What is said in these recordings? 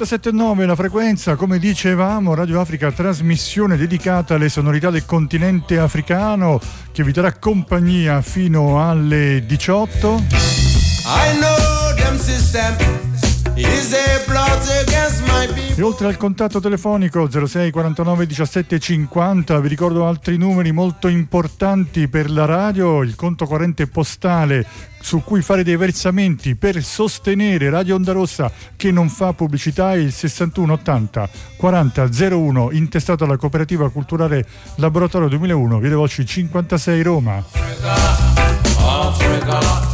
87.9 la frequenza, come dicevamo, Radio Africa trasmissione dedicata alle sonorità del continente africano che vi darà compagnia fino alle 18. I know them system. E oltre al contatto telefonico 06 49 17 50 vi ricordo altri numeri molto importanti per la radio, il conto corrente postale su cui fare dei versamenti per sostenere Radio Onda Rossa che non fa pubblicità è il 61 80 40 01 intestato alla cooperativa culturale Laboratorio 2001 Via Voci 56 Roma. Africa, Africa,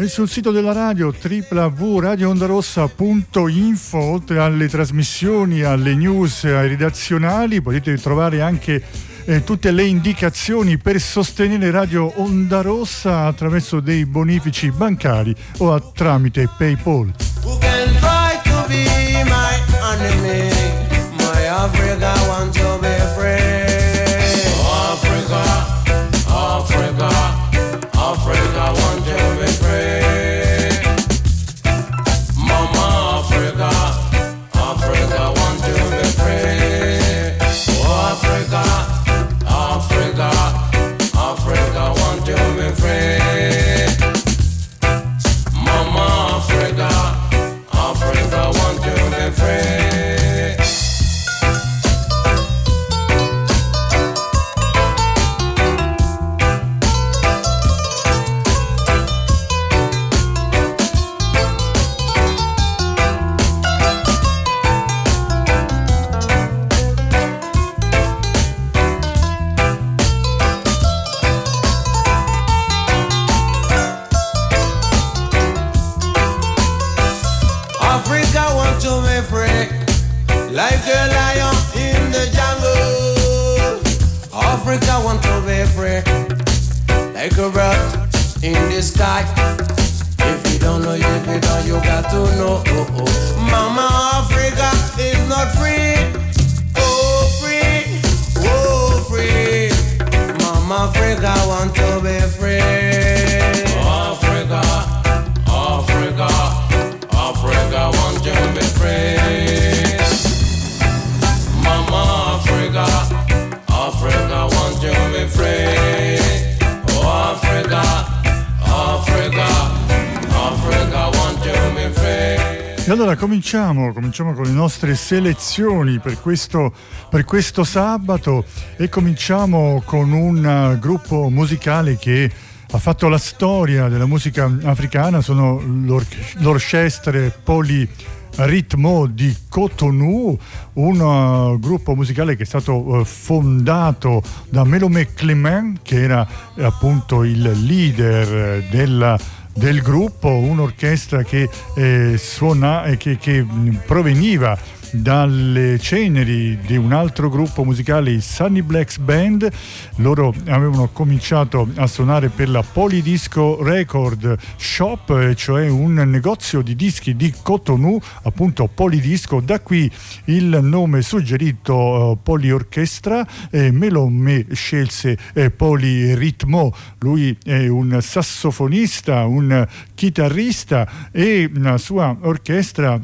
E sul sito della radio www.radioondarossa.info oltre alle trasmissioni, alle news, ai redazionali potete trovare anche eh, tutte le indicazioni per sostenere Radio Onda Rossa attraverso dei bonifici bancari o a, tramite PayPal. Africa want to be free, like a bird in the sky. If you don't know, if you don't, you got to know. Oh, oh. Mama Africa is not free. Oh free, oh free. Mama Africa want to be free. Cominciamo, cominciamo con le nostre selezioni per questo, per questo sabato e cominciamo con un uh, gruppo musicale che ha fatto la storia della musica africana, sono l'orchestre Poliritmo di Cotonou, un uh, gruppo musicale che è stato uh, fondato da Melome Clement, che era appunto il leader della del gruppo, un'orchestra che eh, suona e che, che proveniva dalle ceneri di un altro gruppo musicale, i Sunny Blacks Band. Loro avevano cominciato a suonare per la Polydisco Record Shop, cioè un negozio di dischi di Cotonou, appunto Polydisco. Da qui il nome suggerito uh, Poliorchestra. Eh, Melome scelse eh, Poliritmo. Lui è un sassofonista, un chitarrista e la sua orchestra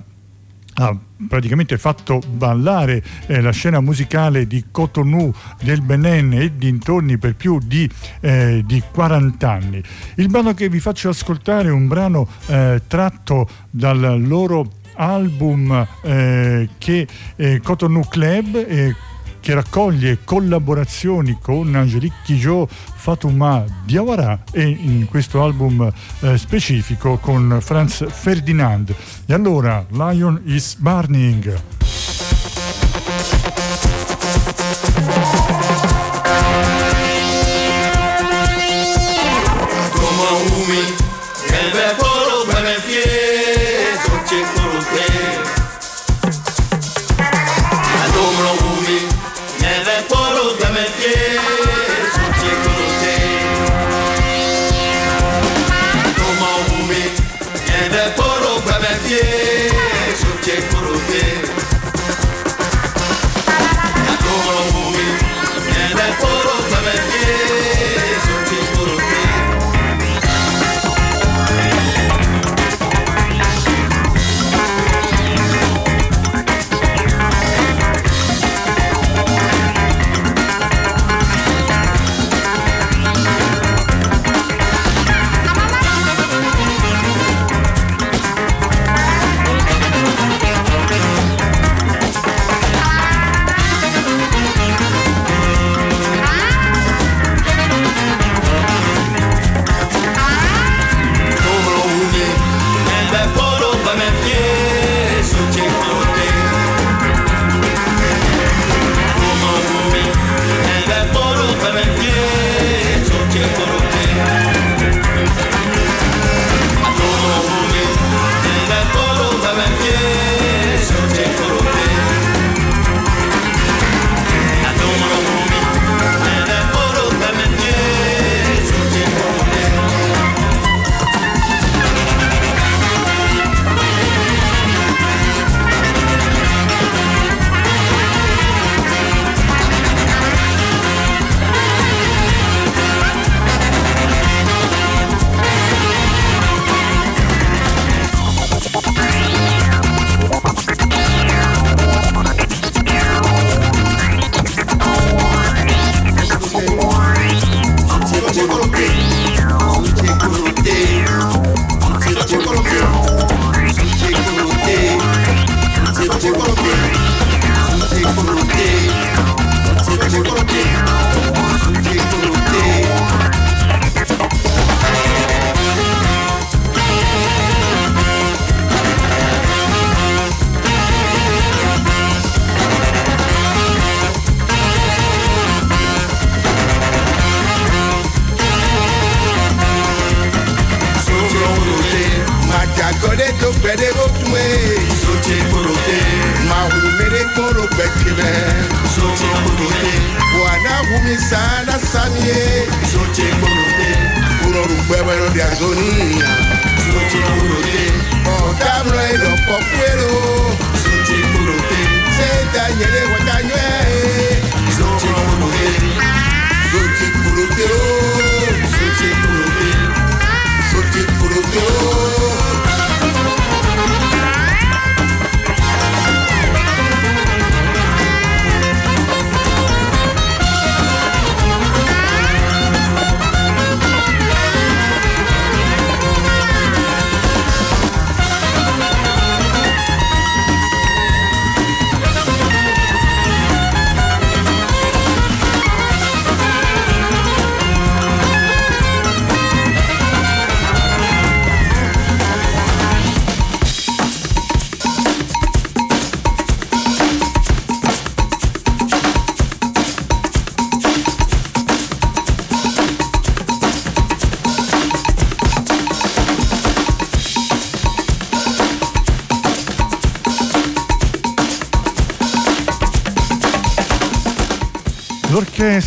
ha praticamente fatto ballare eh, la scena musicale di Cotonou del Benin e dintorni per più di, eh, di 40 anni. Il brano che vi faccio ascoltare è un brano eh, tratto dal loro album eh, che è Cotonou Club che raccoglie collaborazioni con Angelique Kijot, Fatuma Diawara e in questo album eh, specifico con Franz Ferdinand. E allora, Lion is Burning.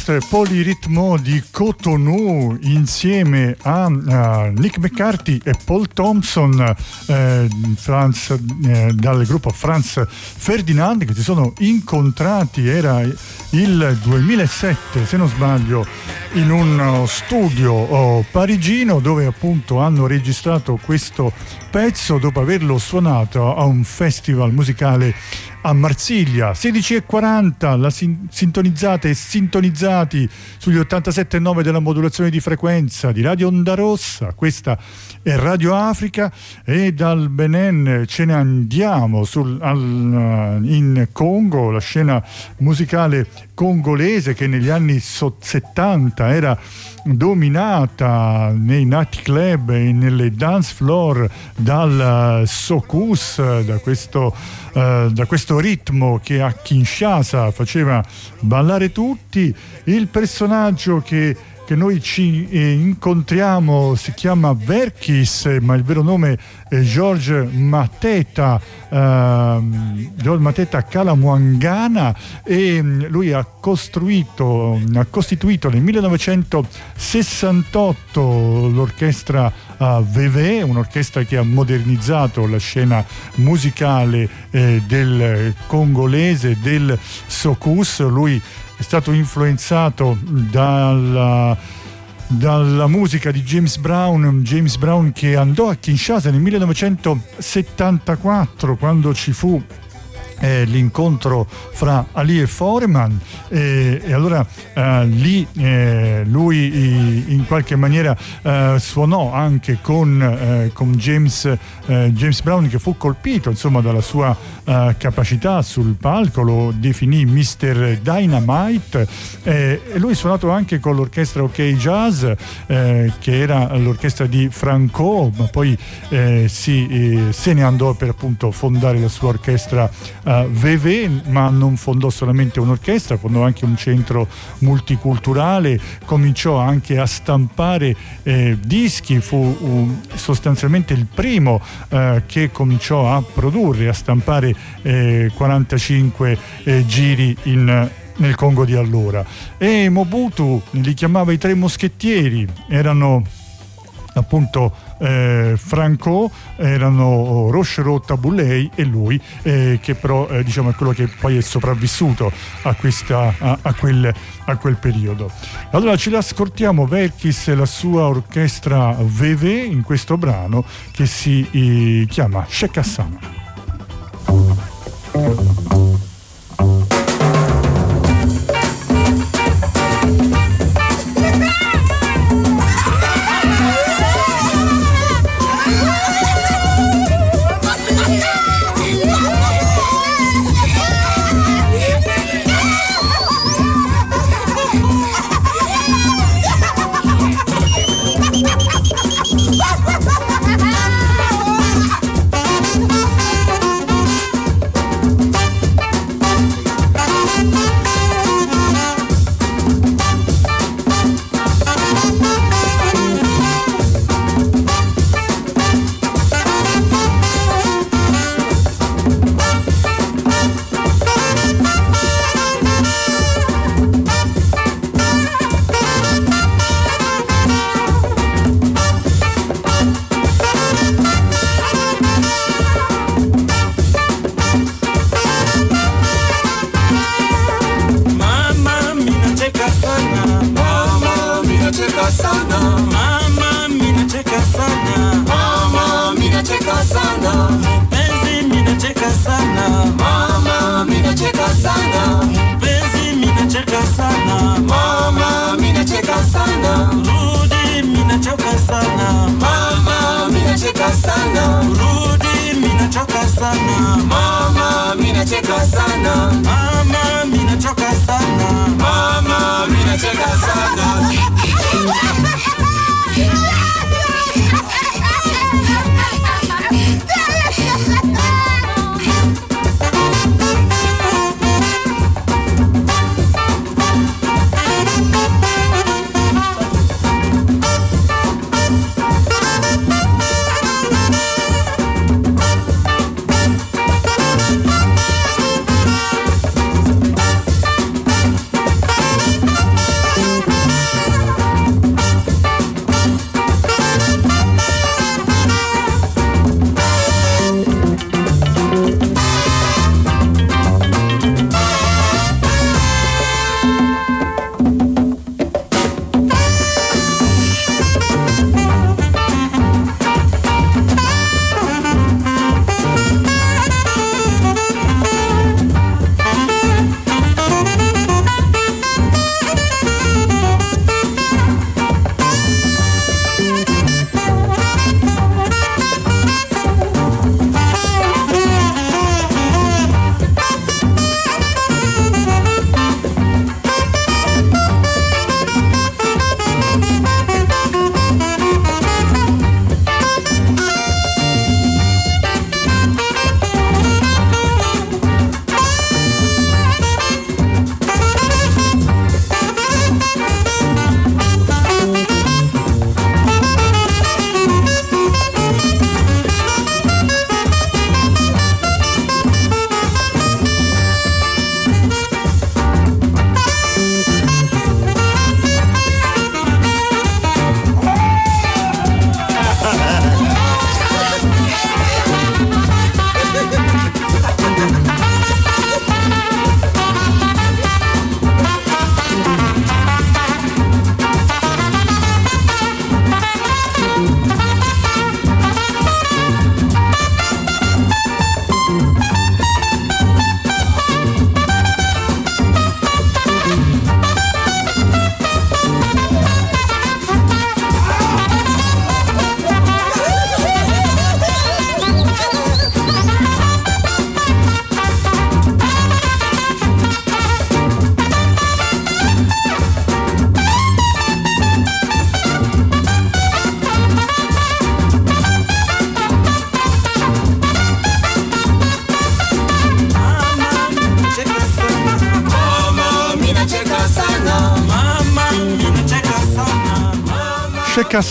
L'orchestra Poliritmo di Cotonou insieme a uh, Nick McCarthy e Paul Thompson eh, Franz, eh, dal gruppo Franz Ferdinand che si sono incontrati. Era il 2007 se non sbaglio in un studio oh, parigino dove appunto hanno registrato questo pezzo dopo averlo suonato a un festival musicale a Marsiglia. 16.40 la sin- sintonizzate e sintonizzati sugli 87.9 della modulazione di frequenza di Radio Onda Rossa. Questa è Radio Africa e dal Benin ce ne andiamo sul, al, in Congo la scena musicale congolese che negli anni 70 era dominata nei nightclub e nelle dance floor dal Sokus, da questo, uh, da questo ritmo che a Kinshasa faceva ballare tutti. Il personaggio che che noi ci eh, incontriamo si chiama Verkis, ma il vero nome è George Mateta, eh, George Mateta Kalamwangana e lui ha costruito, ha costituito nel 1968 l'orchestra uh, VV, un'orchestra che ha modernizzato la scena musicale eh, del congolese, del Sokus, lui è stato influenzato dalla, dalla, musica di James Brown, James Brown che andò a Kinshasa nel 1974 quando ci fu eh, l'incontro fra Ali e Foreman eh, e allora eh, lì lui in qualche maniera suonò anche con, con James, James, Brown che fu colpito insomma dalla sua capacità sul palco lo definì Mr. Dynamite e lui suonato anche con l'orchestra OK Jazz che era l'orchestra di Franco ma poi si, se ne andò per appunto fondare la sua orchestra Uh, VV, ma non fondò solamente un'orchestra, fondò anche un centro multiculturale, cominciò anche a stampare eh, dischi, fu uh, sostanzialmente il primo uh, che cominciò a produrre, a stampare 45 eh, giri in, nel Congo di allora. E Mobutu li chiamava i tre moschettieri, erano appunto eh, Franco erano Rocherot Taboulei e lui eh, che però eh, diciamo è quello che poi è sopravvissuto a, questa, a, a, quel, a quel periodo. Allora ce l'ascoltiamo Verkis e la sua orchestra VV in questo brano che si eh, chiama Shekasama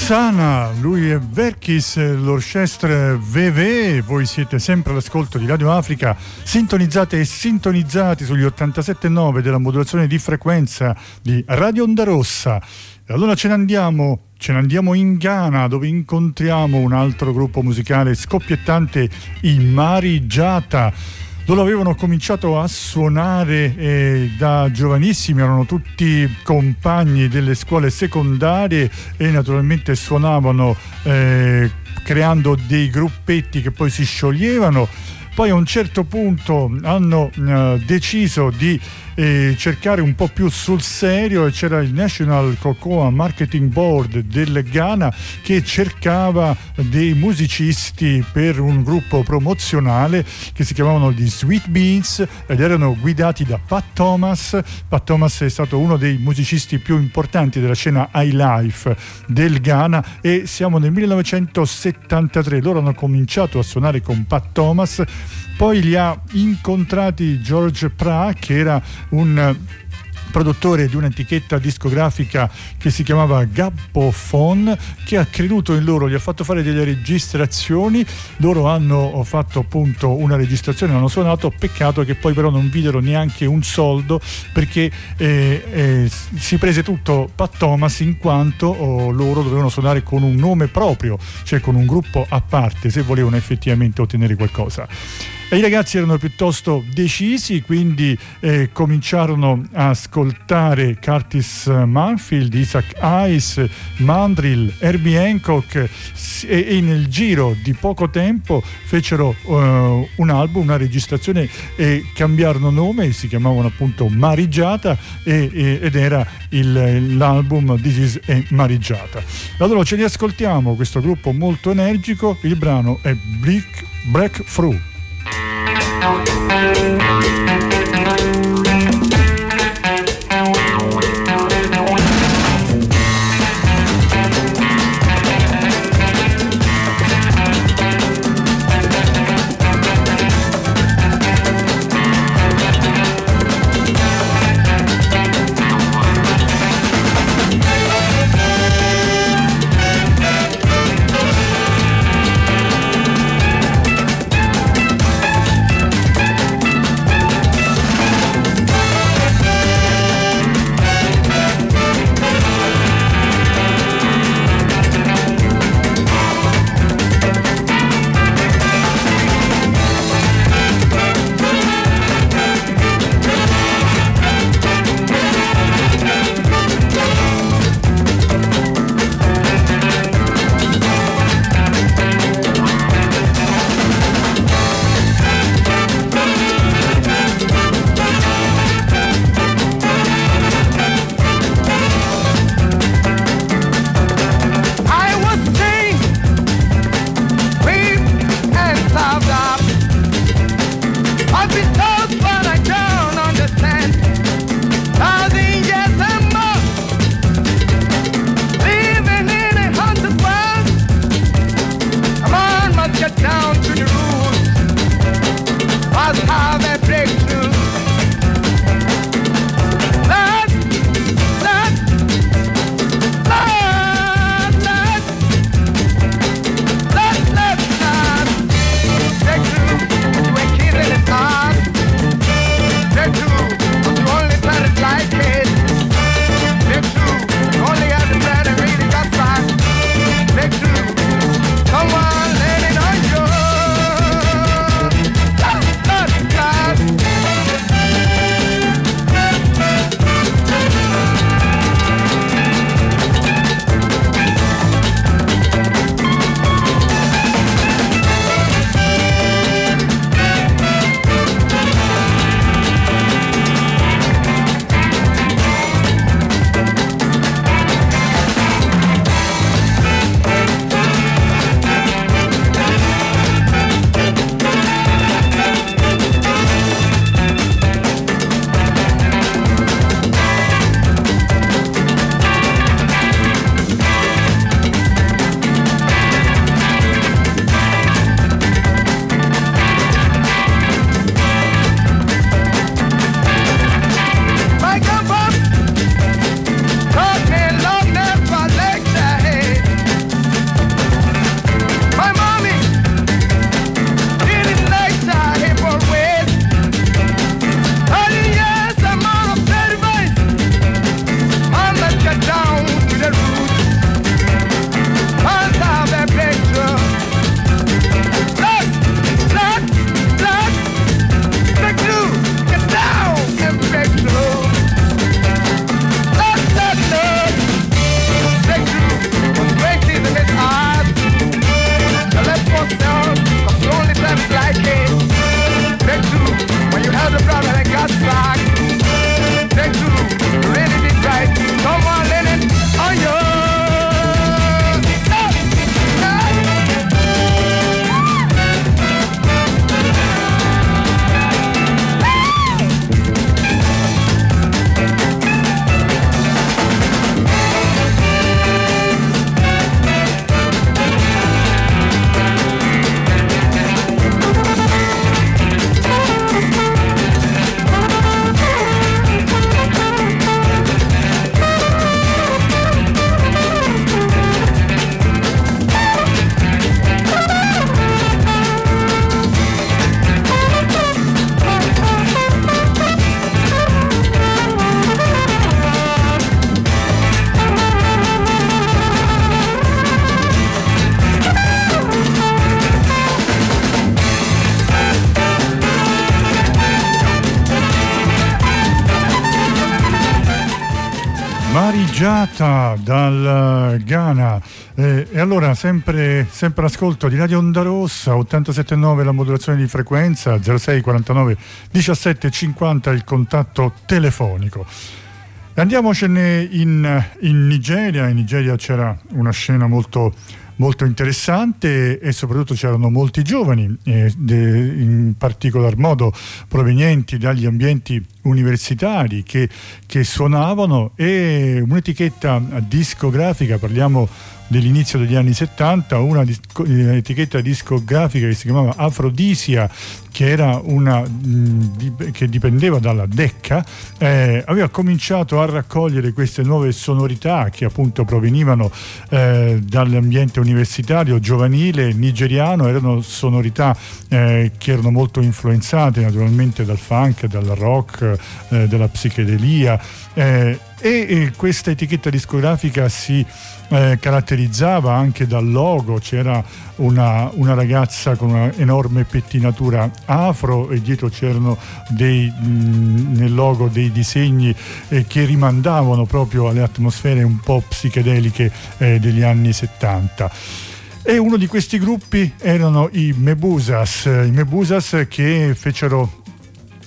Shekassana, lui è Verkis, l'orchestre VV, voi siete sempre all'ascolto di Radio Africa, sintonizzate e sintonizzati sugli 87.9 della modulazione di frequenza di Radio Onda Rossa. Allora ce ne andiamo, ce ne andiamo in Ghana dove incontriamo un altro gruppo musicale scoppiettante, i Marigiata. Loro avevano cominciato a suonare eh, da giovanissimi, erano tutti compagni delle scuole secondarie e naturalmente suonavano eh, creando dei gruppetti che poi si scioglievano. Poi a un certo punto hanno eh, deciso di eh, cercare un po' più sul serio e c'era il National Cocoa Marketing Board del Ghana che cercava dei musicisti per un gruppo promozionale che si chiamavano gli Sweet Beans ed erano guidati da Pat Thomas. Pat Thomas è stato uno dei musicisti più importanti della scena high life del Ghana e siamo nel 1973. Loro hanno cominciato a suonare con Pat Thomas poi li ha incontrati George Pra, che era un produttore di un'etichetta discografica che si chiamava Gabbophone che ha creduto in loro, gli ha fatto fare delle registrazioni. Loro hanno fatto appunto una registrazione, hanno suonato. Peccato che poi però non videro neanche un soldo perché eh, eh, si prese tutto Pat Thomas in quanto oh, loro dovevano suonare con un nome proprio cioè con un gruppo a parte se volevano effettivamente ottenere qualcosa i ragazzi erano piuttosto decisi, quindi eh, cominciarono a ascoltare Curtis Manfield, Isaac Hayes, Mandrill, Herbie Hancock e, e nel giro di poco tempo fecero uh, un album, una registrazione e cambiarono nome, si chiamavano appunto Marigiata e, e, ed era il, l'album This is a Marigiata. Allora ce li ascoltiamo, questo gruppo molto energico, il brano è Break, Breakthrough. Thank you. Sempre, sempre ascolto di Radio Onda Rossa, 87.9 la modulazione di frequenza, 06 49 17 50 il contatto telefonico. Andiamocene in, in Nigeria. In Nigeria c'era una scena molto molto interessante e soprattutto c'erano molti giovani, eh, de, in particolar modo provenienti dagli ambienti universitari che, che suonavano e un'etichetta discografica, parliamo dell'inizio degli anni 70, una un'etichetta discografica che si chiamava Afrodisia, che, una, mh, che dipendeva dalla Decca, eh, aveva cominciato a raccogliere queste nuove sonorità che appunto provenivano eh, dall'ambiente universitario giovanile nigeriano, erano sonorità eh, che erano molto influenzate naturalmente dal funk, dal rock, eh, dalla psichedelia eh, e questa etichetta discografica si eh, caratterizzava anche dal logo, c'era una, una ragazza con una enorme pettinatura afro e dietro c'erano dei, mh, nel logo dei disegni eh, che rimandavano proprio alle atmosfere un po' psichedeliche eh, degli anni 70. E uno di questi gruppi erano i Mebusas, i Mebusas che fecero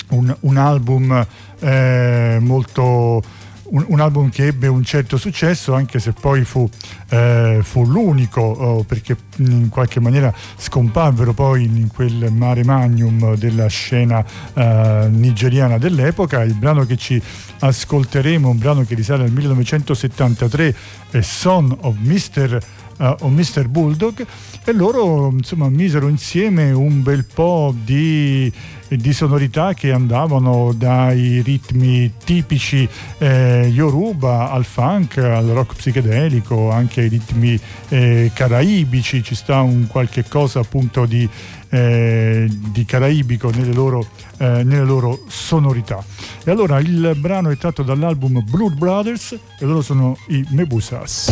un, un album eh, molto un, un, album che ebbe un certo successo anche se poi fu, eh, fu l'unico oh, perché in qualche maniera scomparvero poi in quel mare magnum della scena eh, nigeriana dell'epoca il brano che ci ascolteremo un brano che risale al 1973 è Son of Mr. Uh, Mr. Bulldog e loro insomma misero insieme un bel po' di di sonorità che andavano dai ritmi tipici eh, Yoruba al funk, al rock psichedelico, anche ai ritmi eh, caraibici, ci sta un qualche cosa appunto di, eh, di caraibico nelle loro, eh, nelle loro sonorità. E allora il brano è tratto dall'album Blood Brothers e loro sono i Mebusas.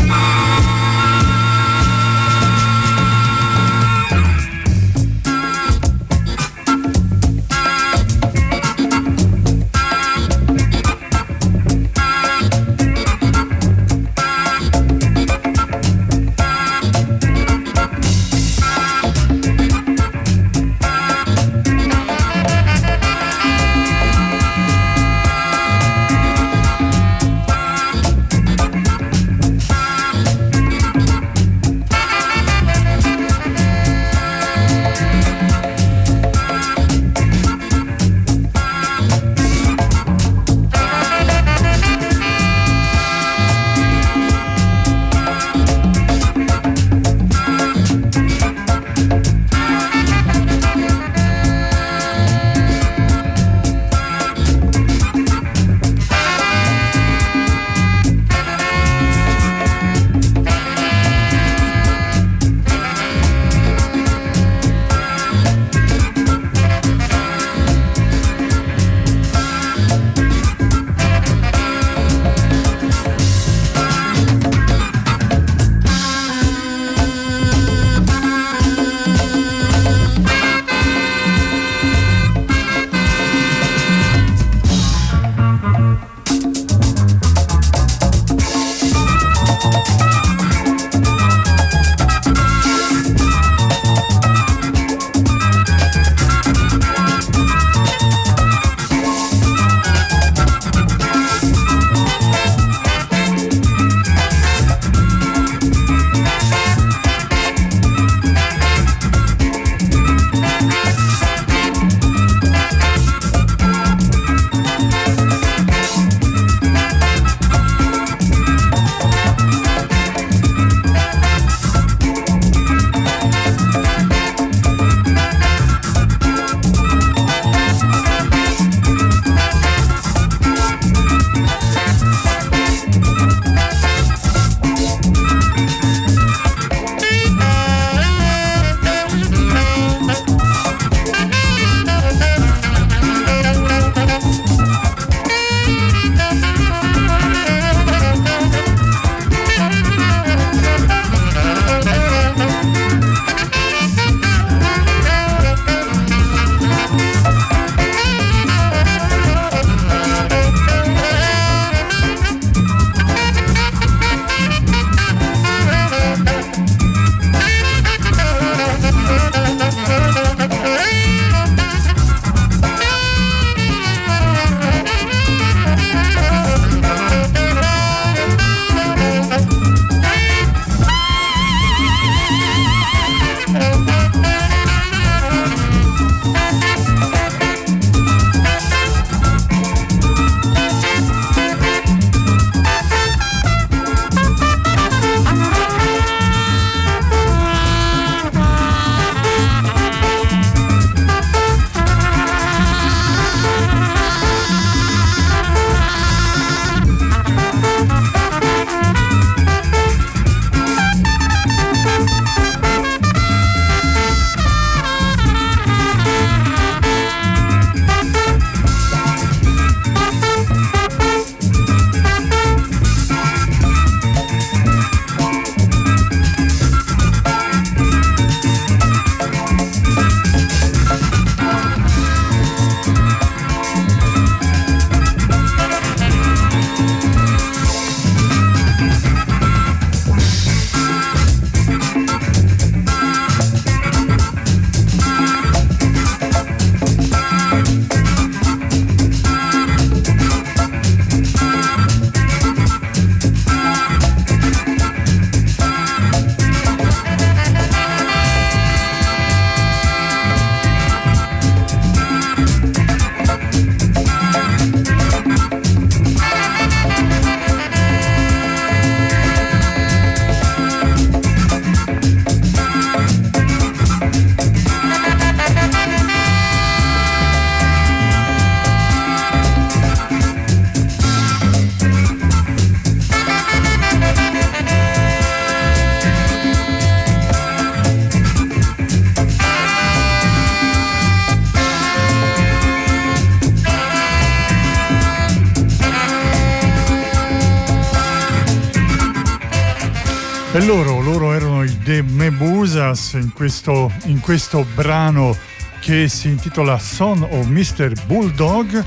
Mebusas in questo, in questo brano che si intitola Son of Mr. Bulldog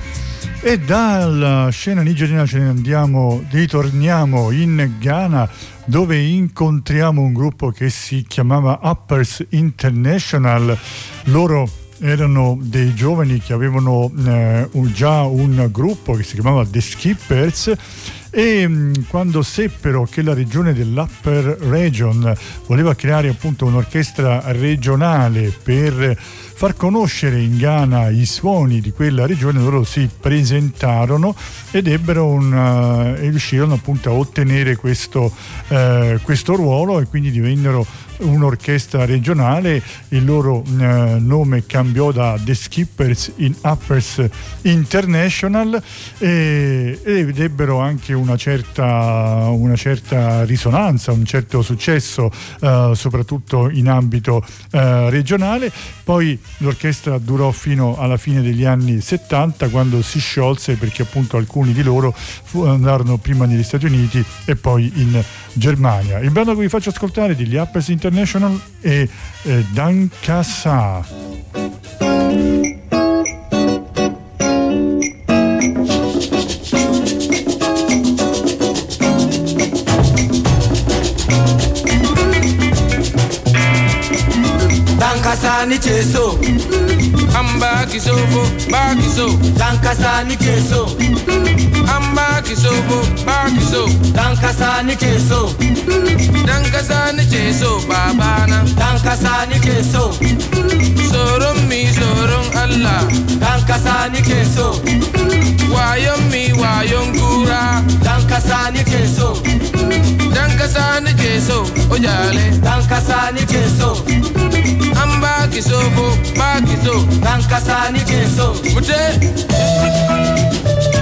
e dalla scena nigeriana ce ne andiamo, ritorniamo in Ghana dove incontriamo un gruppo che si chiamava Uppers International. Loro erano dei giovani che avevano eh, un- già un gruppo che si chiamava The Skippers e mh, quando seppero che la regione dell'Upper Region voleva creare appunto un'orchestra regionale per far conoscere in Ghana i suoni di quella regione, loro si presentarono ed ebbero un, eh, e riuscirono appunto a ottenere questo, eh, questo ruolo e quindi divennero un'orchestra regionale, il loro eh, nome cambiò da The Skippers in Uppers International e, ed ebbero anche una certa, una certa risonanza, un certo successo eh, soprattutto in ambito eh, regionale. Poi l'orchestra durò fino alla fine degli anni 70 quando si sciolse perché appunto alcuni di loro fu- andarono prima negli Stati Uniti e poi in Germania. Il brano che vi faccio ascoltare degli Uppers International è eh, Dankasa. Dankasa ni ce so, An baki sofo, baki so. dankasa ni ce so, An so. dankasa ni ce so, Dan kasa ni ce so babana. dankasa ni ce so, Tsoron mi tsoron Allah. dankasa ni ce so, Wayon mi wayon kura. dankasa ni ce so, Dan kasa ni ce so ojale. dankasa ni ce so, An baki sofo, baki so. dankasa ni ce so. Mute. Yanzu zaman duniya sai hasarar sallah yanzu yawon banza ba amfani a cikin zaman duniya sai girman babba yanzu zaman duniya sai a yi gulma kun gani zaman duniya sai a saulara mute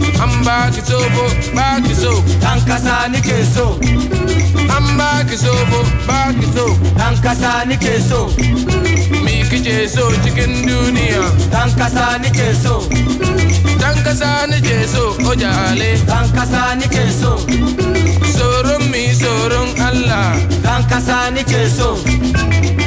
so, an baki sobo baki so dankasa ni ce so, an baki sobo baki so dankasa ni ce so, me kike so cikin duniya dankasa ni ce so, dan kasa nake so ojale dankasa ni ce so, tsoron mi tsoron Allah. Dankasa ni ce so.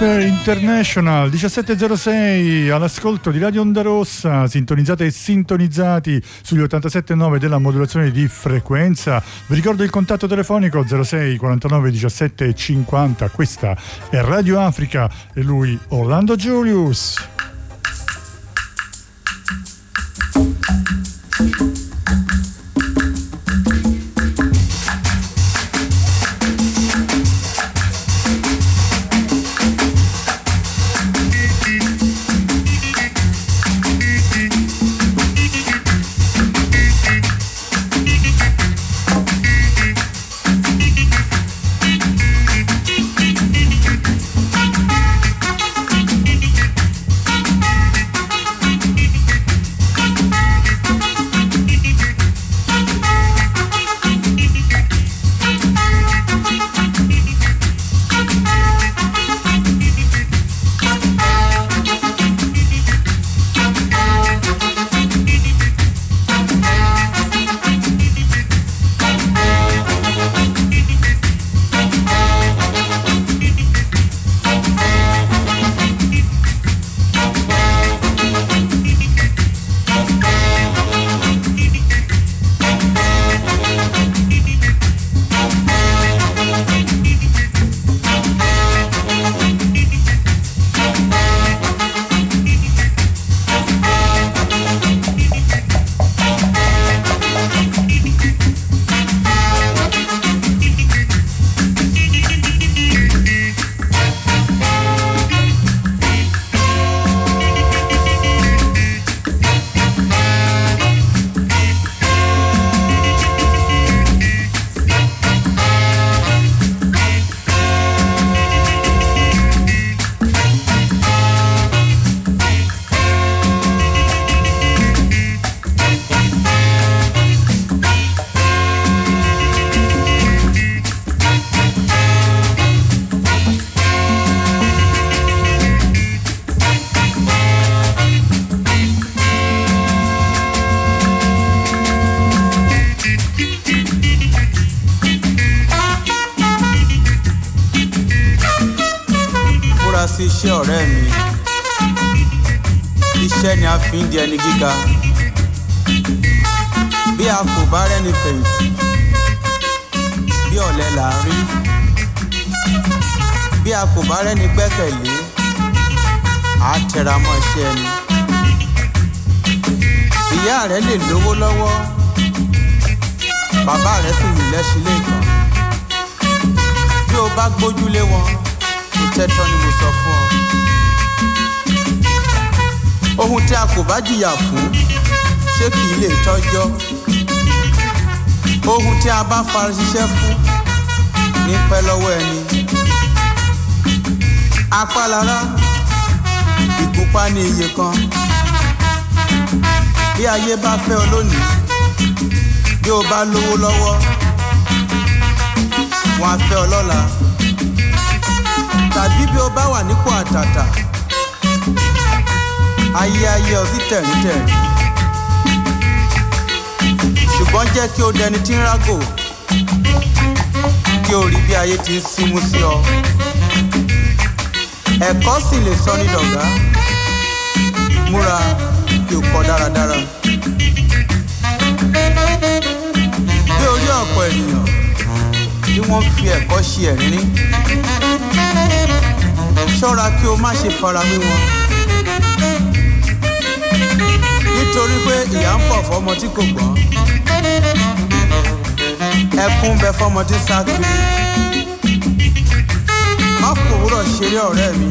Up International 1706 all'ascolto di Radio Onda Rossa, sintonizzate e sintonizzati sugli 87.9 della modulazione di frequenza. Vi ricordo il contatto telefonico 06 49 17 50. Questa è Radio Africa e lui Orlando Julius. Tẹra mọ́ iṣẹ́ ẹni ìyá rẹ lè lówó lọ́wọ́ bàbá rẹ sì lù lẹ́sìn lẹ́ẹ̀kan bí o bá gbójúlé wọn kò tẹ́tọ́ ni mo sọ fún ọ. ohun tí a kò bá jìyà fún ṣé kì í lè tọ́jọ́ ohun tí a bá fara ṣiṣẹ́ fún ní pẹ́ lọ́wọ́ ẹni. apálára ìgúnpá ní iye kan. Bí ayé bá fẹ́ ọ lónìí bí o bá lówó lọ́wọ́ wọn á fẹ́ ọ lọ́la. Tàbí bí o bá wà nípò àtàtà ayé ayé ọ sí tẹ̀ríntẹ̀rín. Ṣùgbọ́n jẹ́ kí o dẹni tí ń rágò kí o rí bí ayé ti ń símú sí ọ. Ẹ̀kọ́ sì lè sọ ní dọ̀gá múra kí o kọ dáradára. Bí orí ọ̀pọ̀ ènìyàn tí wọ́n fi ẹ̀kọ́ ṣe ẹ̀rín. Ṣọ́ra kí o má ṣe farawé wọn. Nítorí pé ìyá ń pọ̀ fọmọ tí kò gbọ́n. Ẹkún bẹ fọmọ tí sá kiri. Má fòwúrọ̀ ṣeré ọ̀rẹ́ mi.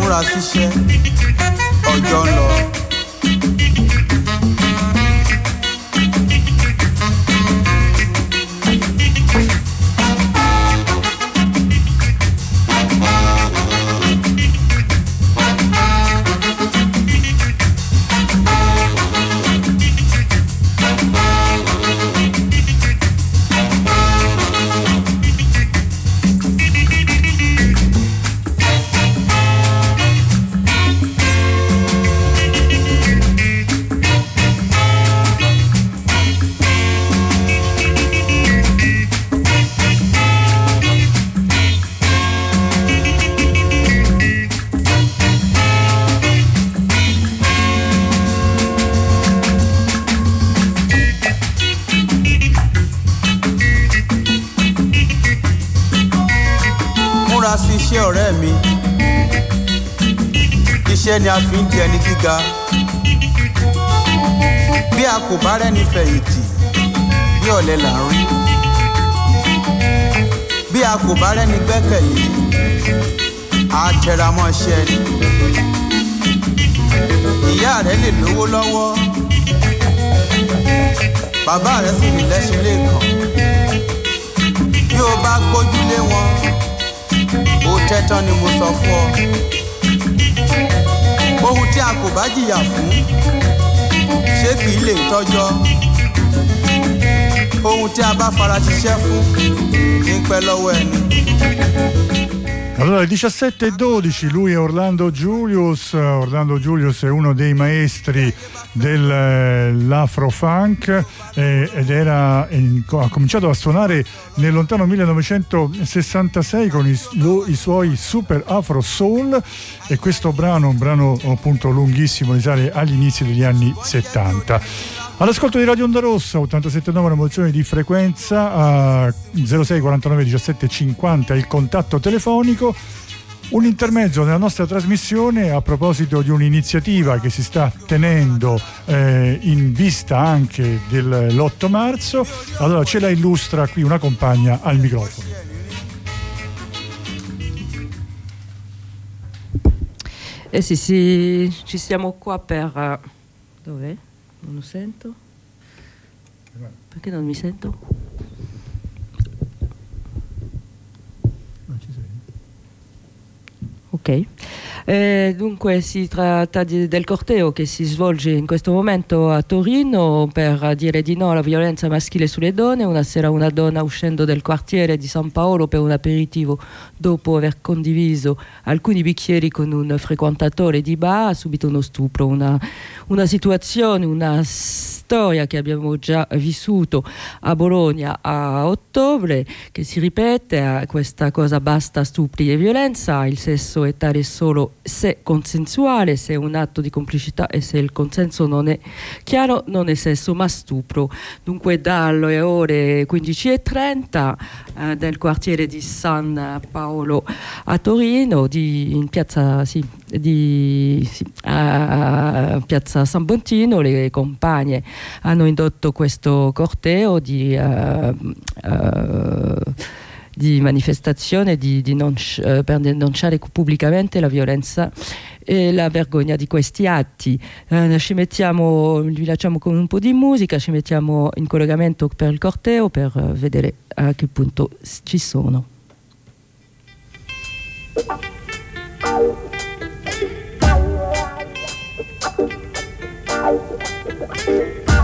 Múra síṣẹ́ John Lord. Iṣẹ́ ni a fi ń di ẹni gíga. Bí a kò bá rẹ́ni fẹ̀yìntì bí ọ̀lẹ là ń rí. Bí a kò bá rẹ́ni gbẹ́kẹ̀lé a tẹra mọ́ iṣẹ́ ni ìyá rẹ lè lówó lọ́wọ́. Bàbá rẹ sì ní lẹ́sìn lẹ́ẹ̀kan bí o bá gbójúlé wọn ó tẹ́tán ni mo sọ fún ọ ohun tí a kò bá jìyà fún ṣé kì í lè tọ́jọ́ ohun tí a bá fara ṣiṣẹ́ fún ní pẹ́ lọ́wọ́ ẹni. Allora, 17 e 12, lui è Orlando Julius. Orlando Julius è uno dei maestri dell'afrofunk eh, ed era, eh, ha cominciato a suonare nel lontano 1966 con i, lo- i suoi Super Afro Soul e questo brano, un brano appunto lunghissimo, risale agli inizi degli anni 70. All'ascolto di Radio Onda Rossa, 87.9 una mozione di frequenza a 06 49 17 50 il contatto telefonico. Un intermezzo nella nostra trasmissione a proposito di un'iniziativa che si sta tenendo eh, in vista anche dell'8 marzo. Allora ce la illustra qui una compagna al microfono. Eh sì, sì, ci siamo qua per... eh, Dov'è? Non lo sento? Perché non mi sento? Ok. Eh, dunque si tratta di- del corteo che si svolge in questo momento a Torino per dire di no alla violenza maschile sulle donne. Una sera una donna uscendo del quartiere di San Paolo per un aperitivo dopo aver condiviso alcuni bicchieri con un frequentatore di bar ha subito uno stupro, una, una situazione, una storia che abbiamo già vissuto a Bologna a ottobre, che si ripete, eh, questa cosa basta stupri e violenza, il sesso è tale solo se consensuale, se è un atto di complicità e se il consenso non è chiaro non è sesso ma stupro. Dunque dalle ore 15.30 eh, nel quartiere di San Paolo a Torino, di- in piazza, sì, di, sì, a piazza San Bontino, le compagne hanno indotto questo corteo di, eh, eh, di manifestazione di, di non, eh, per denunciare pubblicamente la violenza e la vergogna di questi atti. Eh, ci mettiamo, vi lasciamo con un po' di musica, ci mettiamo in collegamento per il corteo per eh, vedere a che punto ci sono. E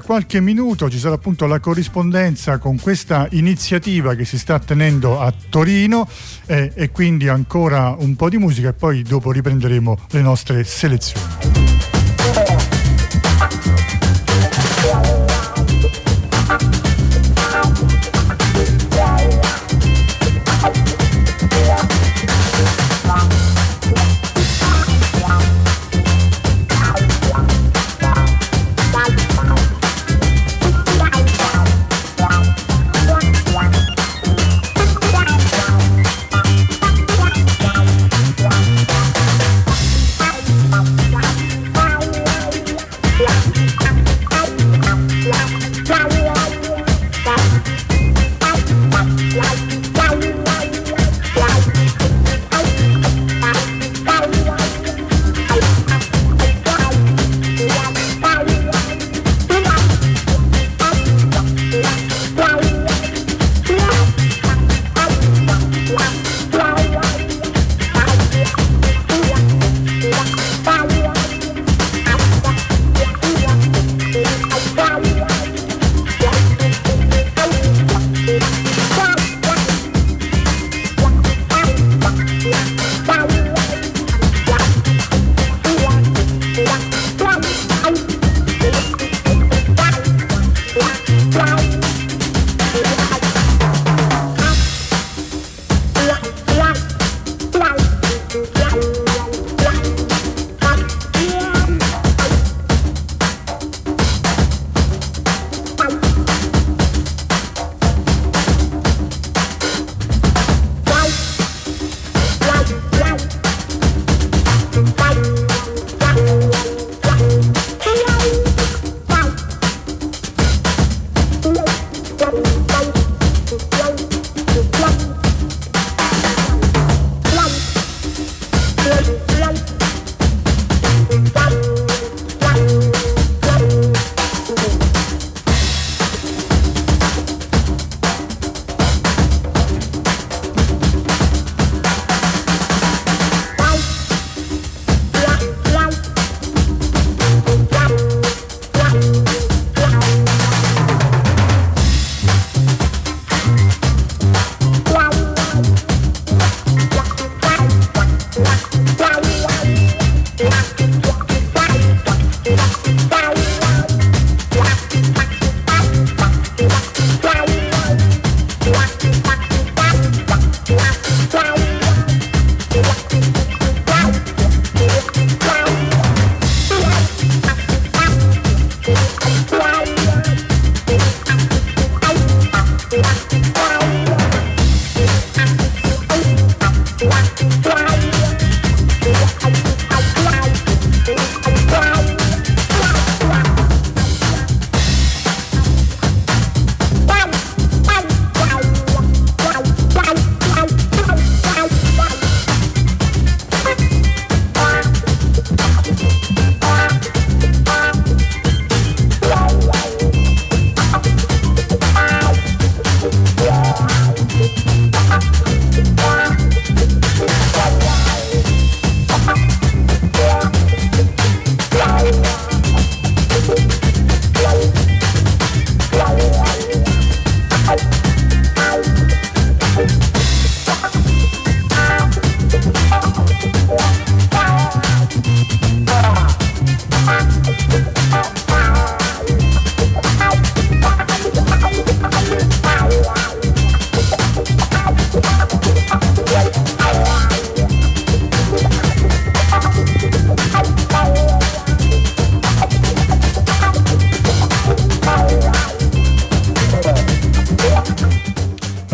qualche minuto ci sarà appunto la corrispondenza con questa iniziativa che si sta tenendo a Torino eh, e quindi ancora un po' di musica e poi dopo riprenderemo le nostre selezioni.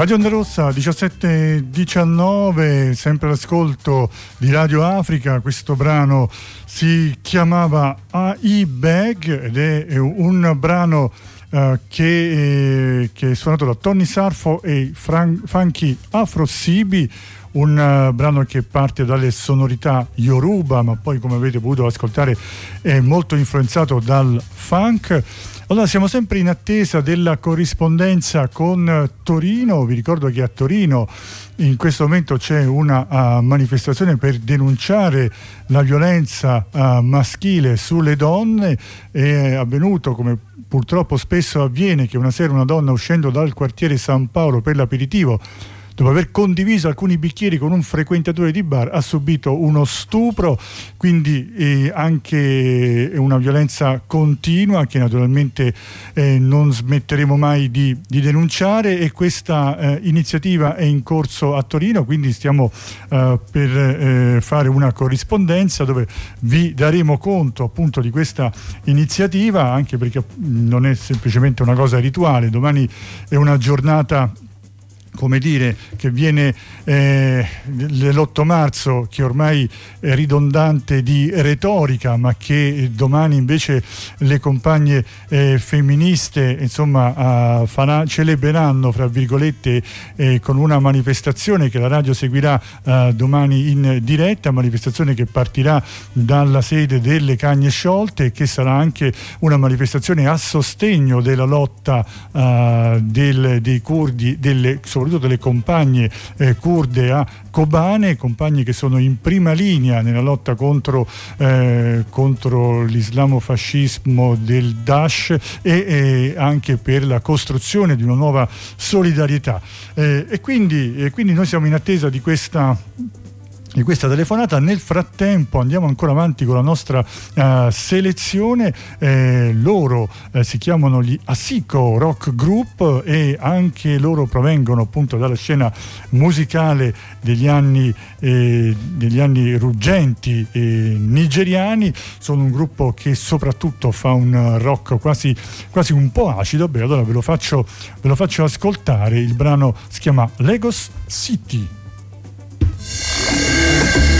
Radio Onda Rossa 17-19, sempre l'ascolto di Radio Africa, questo brano si chiamava AI Bag ed è un brano eh, che, eh, che, è suonato da Tony Sarfo e Fran- Funky Afro Sibi un uh, brano che parte dalle sonorità Yoruba, ma poi come avete potuto ascoltare è molto influenzato dal funk. Allora siamo sempre in attesa della corrispondenza con Torino, vi ricordo che a Torino in questo momento c'è una uh, manifestazione per denunciare la violenza uh, maschile sulle donne, è avvenuto come purtroppo spesso avviene che una sera una donna uscendo dal quartiere San Paolo per l'aperitivo dopo aver condiviso alcuni bicchieri con un frequentatore di bar, ha subito uno stupro, quindi eh, anche una violenza continua che naturalmente eh, non smetteremo mai di, di denunciare e questa eh, iniziativa è in corso a Torino, quindi stiamo eh, per eh, fare una corrispondenza dove vi daremo conto appunto di questa iniziativa, anche perché non è semplicemente una cosa rituale, domani è una giornata come dire, che viene eh, l'8 marzo, che ormai è ridondante di retorica, ma che domani invece le compagne eh, femministe insomma, uh, farà, celebreranno, fra virgolette, eh, con una manifestazione che la radio seguirà uh, domani in diretta, manifestazione che partirà dalla sede delle Cagne Sciolte e che sarà anche una manifestazione a sostegno della lotta uh, del, dei curdi, delle, soprattutto soprattutto delle compagne eh, kurde a Kobane, compagne che sono in prima linea nella lotta contro, eh, contro l'islamofascismo del Daesh e, e, anche per la costruzione di una nuova solidarietà. Eh, e, quindi, e quindi noi siamo in attesa di questa di questa telefonata. Nel frattempo andiamo ancora avanti con la nostra uh, selezione. Eh, loro eh, si chiamano gli Asiko Rock Group e anche loro provengono appunto dalla scena musicale degli anni, eh, degli anni ruggenti nigeriani. Sono un gruppo che soprattutto fa un rock quasi, quasi un po' acido. Beh, allora ve lo, faccio, ve lo faccio ascoltare. Il brano si chiama Lagos City. Música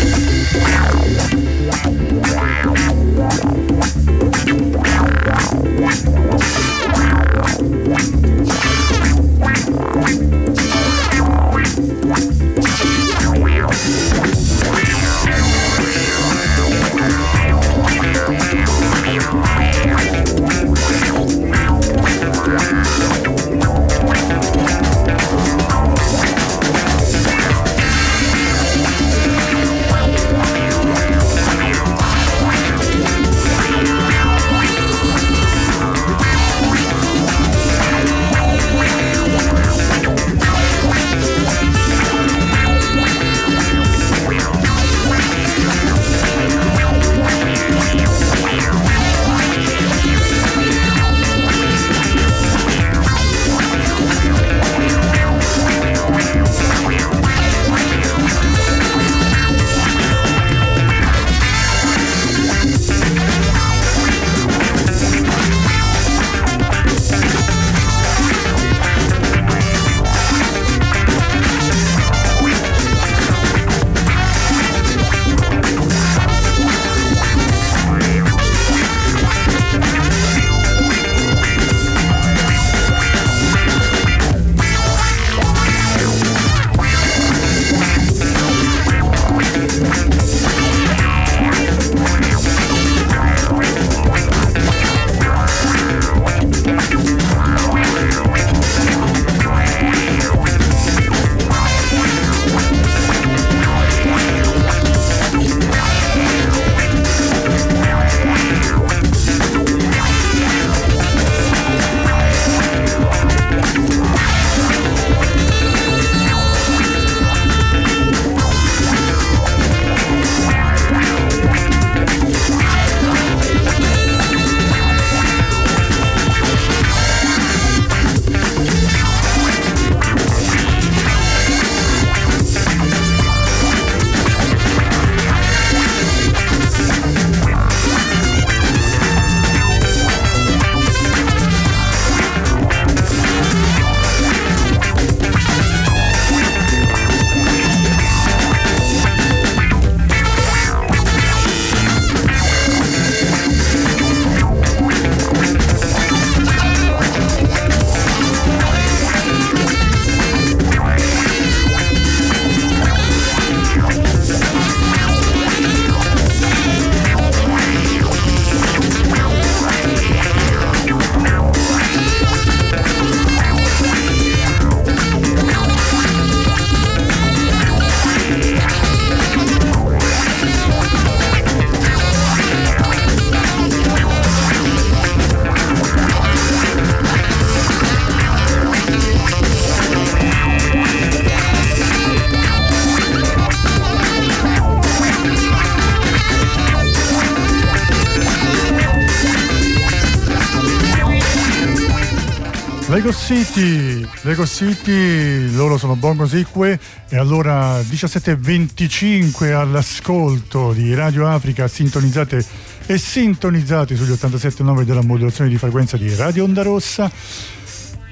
City, Lego City, loro sono Bongo Zique e allora 17.25 all'ascolto di Radio Africa sintonizzate e sintonizzati sugli 87.9 della modulazione di frequenza di Radio Onda Rossa.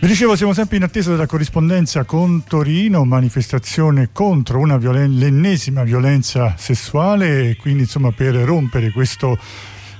Vi dicevo, siamo sempre in attesa della corrispondenza con Torino, manifestazione contro violen- l'ennesima violenza sessuale e quindi insomma per rompere questo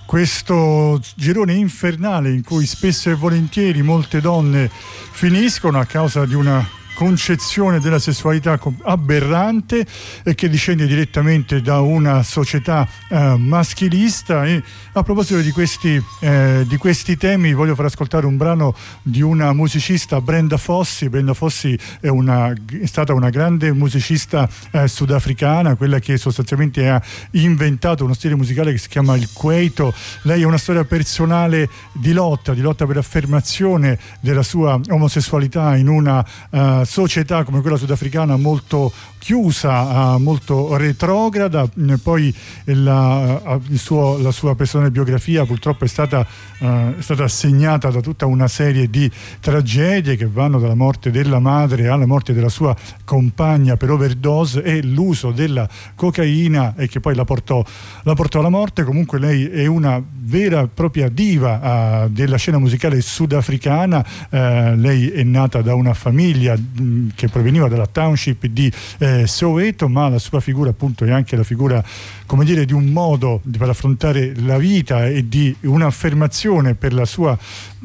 questo girone infernale in cui spesso e volentieri molte donne finiscono a causa di una concezione della sessualità aberrante e che discende direttamente da una società eh, maschilista. E a proposito di questi, eh, di questi, temi voglio far ascoltare un brano di una musicista Brenda Fossi. Brenda Fossi è, una, è stata una grande musicista eh, sudafricana quella che sostanzialmente ha inventato uno stile musicale che si chiama il Queito lei è una storia personale di lotta di lotta per l'affermazione della sua omosessualità in una uh, società come quella sudafricana molto chiusa, molto retrograda, poi la, suo, la sua personale biografia purtroppo è stata, uh, è stata segnata da tutta una serie di tragedie che vanno dalla morte della madre alla morte della sua compagna per overdose e l'uso della cocaina e che poi la portò, la portò alla morte. Comunque lei è una vera e propria diva uh, della scena musicale sudafricana, uh, lei è nata da una famiglia che proveniva dalla township di eh, Soweto, ma la sua figura appunto è anche la figura, come dire, di un modo per affrontare la vita e di un'affermazione per, la sua, uh,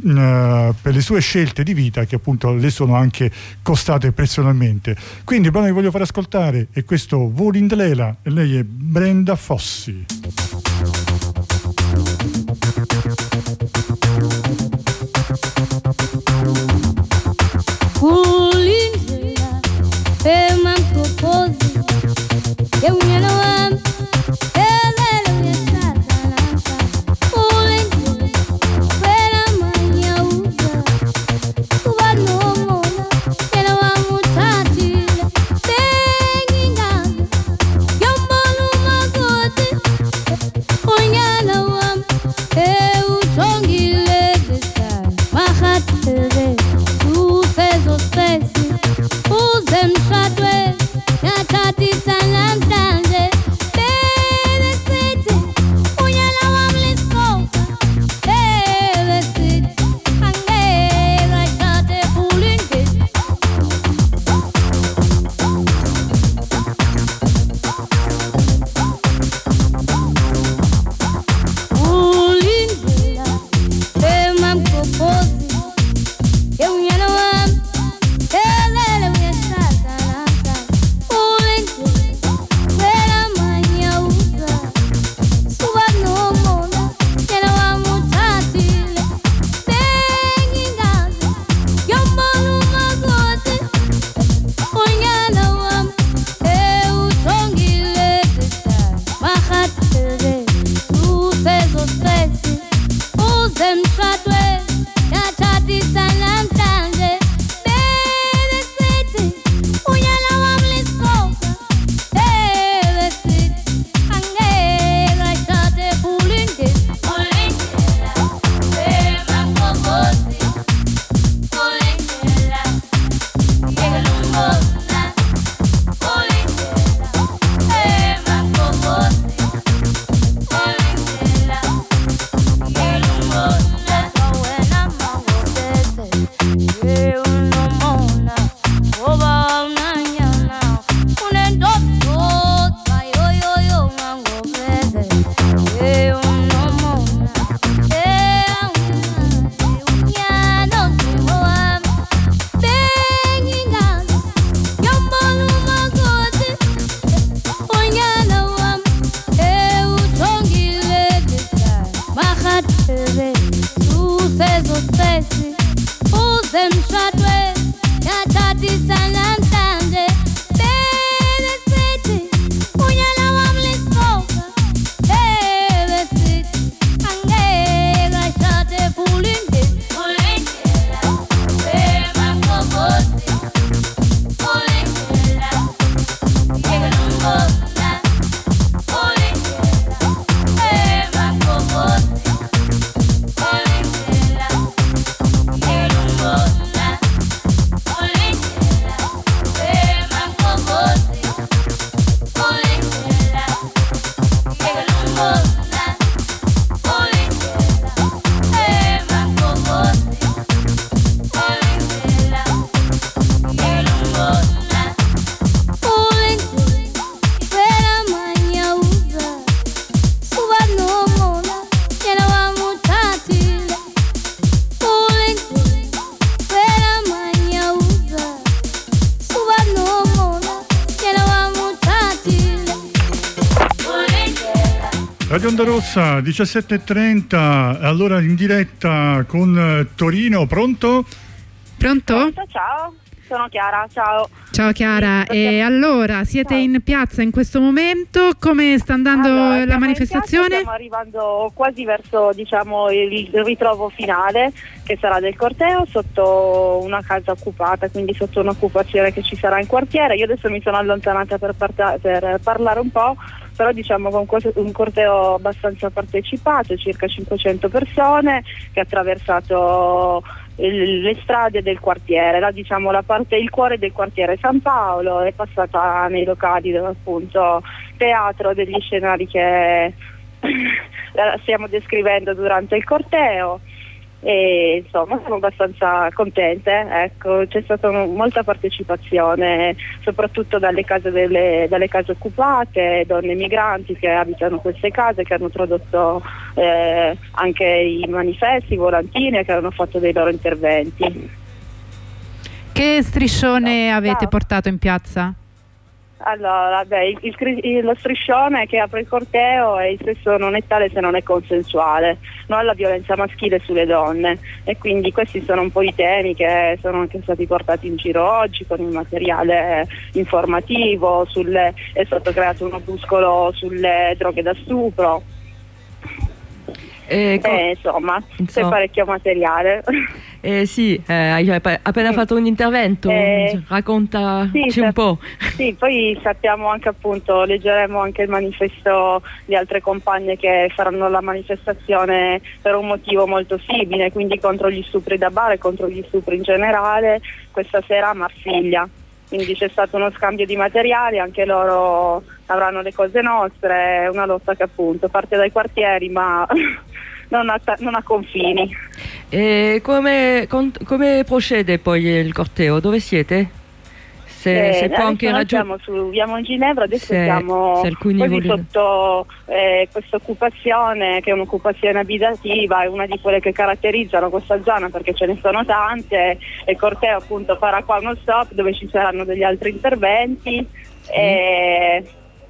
per le sue scelte di vita che appunto le sono anche costate personalmente. Quindi il brano che voglio far ascoltare è questo Volindlela e lei è Brenda Fossi. Ulindlela Pema Rossa 17.30, allora in diretta con eh, Torino, pronto? Pronto? Ciao, sono Chiara, ciao. Ciao Chiara, Sì, e allora siete Ciao. in piazza in questo momento? Come sta andando Allora, la manifestazione? Stiamo arrivando quasi verso diciamo, il, il ritrovo finale che sarà del corteo sotto una casa occupata, quindi sotto un'occupazione che ci sarà in quartiere. Io adesso mi sono allontanata per, parta- per parlare un po', però diciamo con un corteo abbastanza partecipato, circa 500 persone che ha attraversato le strade del quartiere, la, diciamo, parte, il cuore del quartiere San Paolo è passata nei locali appunto teatro degli scenari che stiamo descrivendo durante il corteo e insomma siamo abbastanza contente, ecco, c'è stata molta partecipazione soprattutto dalle case, delle- dalle case occupate, donne migranti che abitano queste case, che hanno tradotto eh, anche i manifesti, i volantini e che hanno fatto dei loro interventi. Che striscione avete portato in piazza? Allora, beh, il- il il- lo striscione che apre il corteo è il sesso non è tale se non è consensuale, non la violenza maschile sulle donne. E quindi questi sono un po' i temi che sono anche stati portati in giro oggi con il materiale informativo, sulle- è stato creato un opuscolo sulle droghe da stupro, Eh, co- e, insomma, c'è parecchio materiale. eh, sì, eh, hai app- appena fatto un intervento, Eh, raccontaci sì, un po'. Sì, poi sappiamo anche appunto, leggeremo anche il manifesto di altre compagne che faranno la manifestazione per un motivo molto simile, quindi contro gli stupri da bar e contro gli stupri in generale, questa sera a Marsiglia. Quindi c'è stato uno scambio di materiali, anche loro avranno le cose nostre, è una lotta che appunto parte dai quartieri ma non ha, non ha confini. E come, con- come procede poi il corteo? Dove siete? Se, Eh, se può anche raggiungere... siamo su Via Monginevro, adesso Se- siamo se vogliono- sotto eh, questa occupazione che è un'occupazione abitativa, è una di quelle che caratterizzano questa zona perché ce ne sono tante e il corteo appunto farà qua uno stop dove ci saranno degli altri interventi e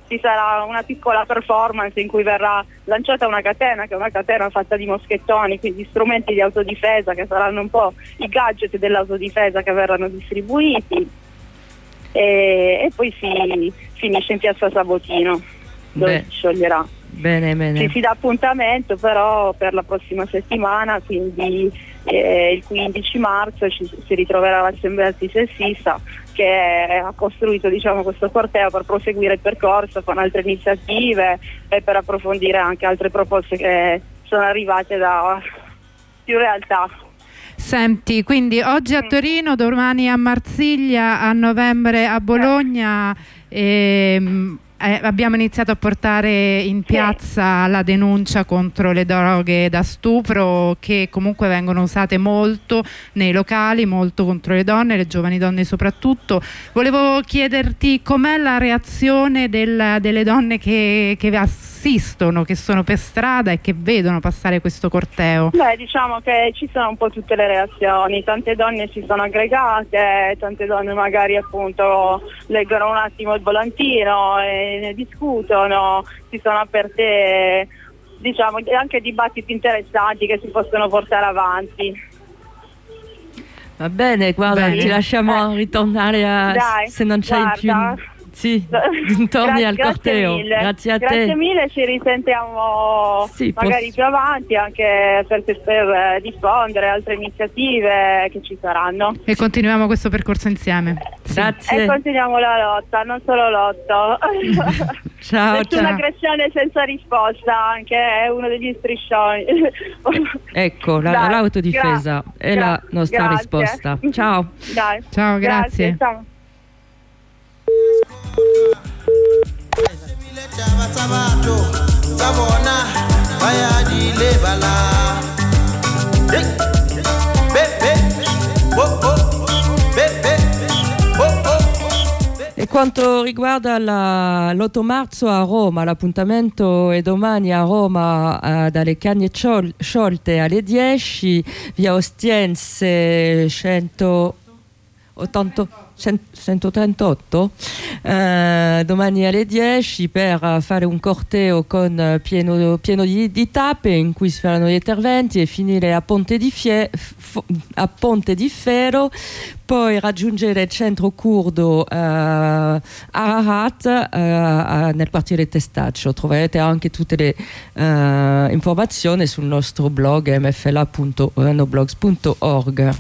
ci sarà una piccola performance in cui verrà lanciata una catena che è una catena fatta di moschettoni, quindi strumenti di autodifesa che saranno un po' i gadget dell'autodifesa che verranno distribuiti e, e poi si finisce in piazza Sabotino dove Beh. si scioglierà. Bene, bene. Ci si dà appuntamento però per la prossima settimana, quindi eh, il 15 marzo ci- si ritroverà l'Assemblea antisessista che ha costruito diciamo, questo corteo per proseguire il percorso con altre iniziative e per approfondire anche altre proposte che sono arrivate da più realtà. Senti, quindi oggi a. Torino, domani a Marsiglia, a novembre a Bologna. ehm, eh, abbiamo iniziato a portare in piazza la denuncia contro le droghe da stupro che comunque vengono usate molto nei locali, molto contro le donne, le giovani donne soprattutto. Volevo chiederti com'è la reazione del- delle donne che, che vi assistono, che sono per strada e che vedono passare questo corteo. Beh, diciamo che ci sono un po' tutte le reazioni, tante donne si sono aggregate, tante donne magari appunto leggono un attimo il volantino e ne discutono, si sono aperte diciamo anche dibattiti interessanti che si possono portare avanti. Va bene, guarda, Bene. ti lasciamo Eh. ritornare a... Dai, se non c'hai guarda. più... Sì, torni al grazie corteo. mille. Grazie a te. Grazie mille, ci risentiamo Sì, magari posso- più avanti anche per, per, eh, diffondere altre iniziative che ci saranno. E continuiamo questo percorso insieme. Sì. Grazie. E continuiamo la lotta, non solo lotto. Ciao, Nessuna ciao. aggressione senza risposta, anche è uno degli striscioni. Ecco, la- Dai, l'autodifesa gra- è la gra- nostra grazie. risposta. Ciao. Dai. Ciao, grazie. ciao. Sabato, sabona, bayadilebala. Hey, bebe, oh oh, bebe, oh oh. E quanto riguarda la- l'8 marzo a Roma, l'appuntamento è domani a Roma eh, dalle cagne ciol- sciolte alle 10, via Ostiense 180 cent- 138 eh, domani alle 10 per fare un corteo con, eh, pieno, pieno di, di tappe in cui si faranno gli interventi e finire a Ponte di, Fie- a Ponte di Ferro poi raggiungere il centro curdo eh, Ararat eh, a- nel quartiere Testaccio. Troverete anche tutte le eh, informazioni sul nostro blog mfla.noblogs.org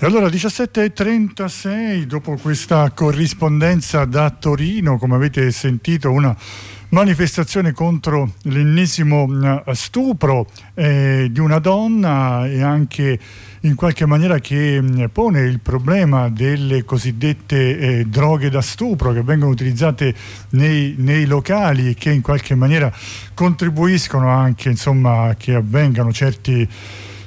E allora 17.36, dopo questa corrispondenza da Torino, come avete sentito, una manifestazione contro l'ennesimo eh, stupro eh, di una donna e anche in qualche maniera che mh, pone il problema delle cosiddette eh, droghe da stupro che vengono utilizzate nei, nei locali e che in qualche maniera contribuiscono anche insomma, che avvengano certi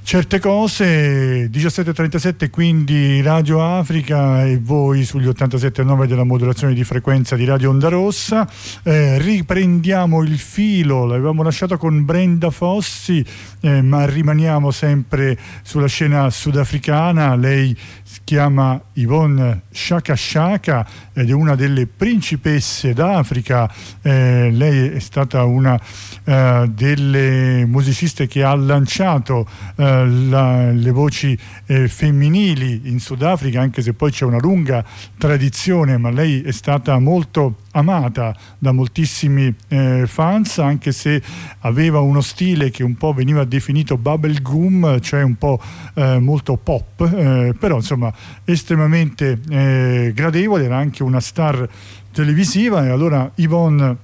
certe cose 17.37 quindi Radio Africa e voi sugli 87.9 della modulazione di frequenza di Radio Onda Rossa. Eh, riprendiamo il filo l'avevamo lasciato con Brenda Fossi eh, ma rimaniamo sempre sulla scena sudafricana. Lei si chiama Yvonne Shaka Shaka ed è una delle principesse d'Africa. Eh, lei è stata una eh, delle musiciste che ha lanciato eh, la- le voci eh, femminili in Sudafrica, anche se poi c'è una lunga tradizione, ma lei è stata molto amata da moltissimi eh, fans, anche se aveva uno stile che un po' veniva definito bubblegum, cioè un po' eh, molto pop, eh, però insomma estremamente eh, gradevole, era anche una star televisiva. E allora Yvonne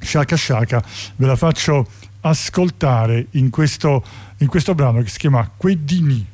Shaka Shaka ve la faccio ascoltare in questo, in questo brano che si chiama Quedini.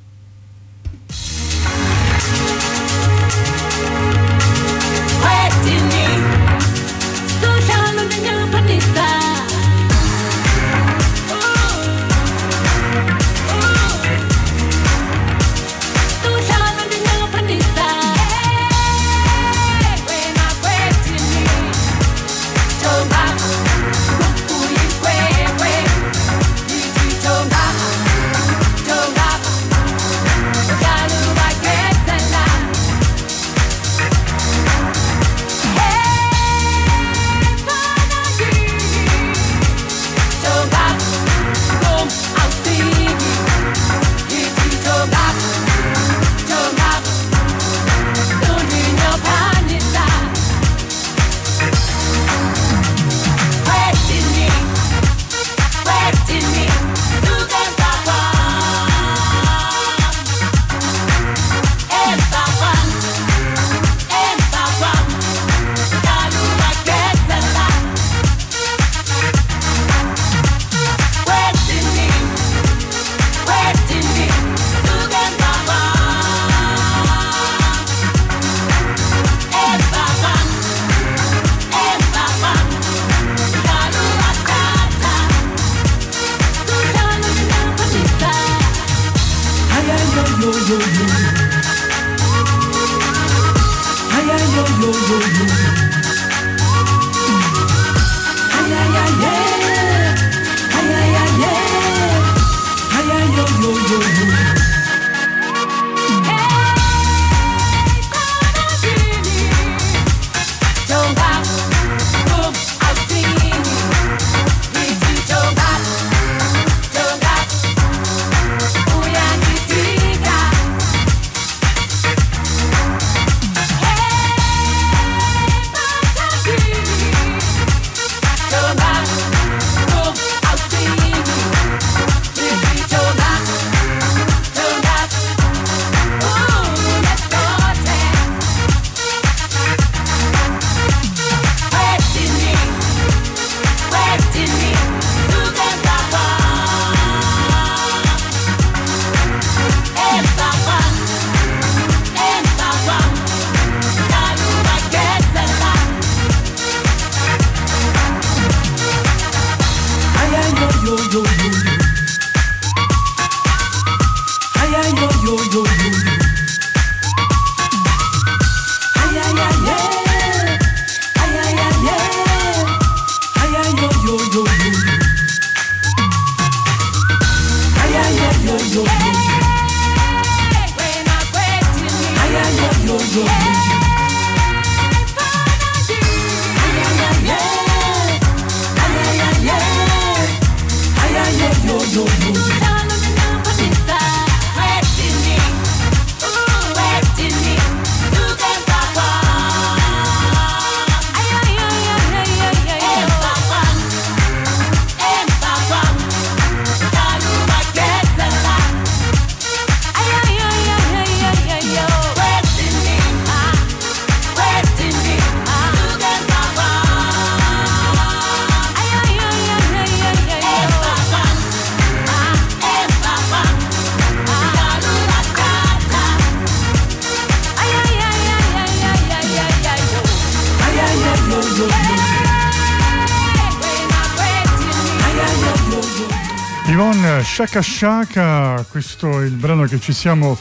Shaka Shaka, questo è il brano che ci siamo,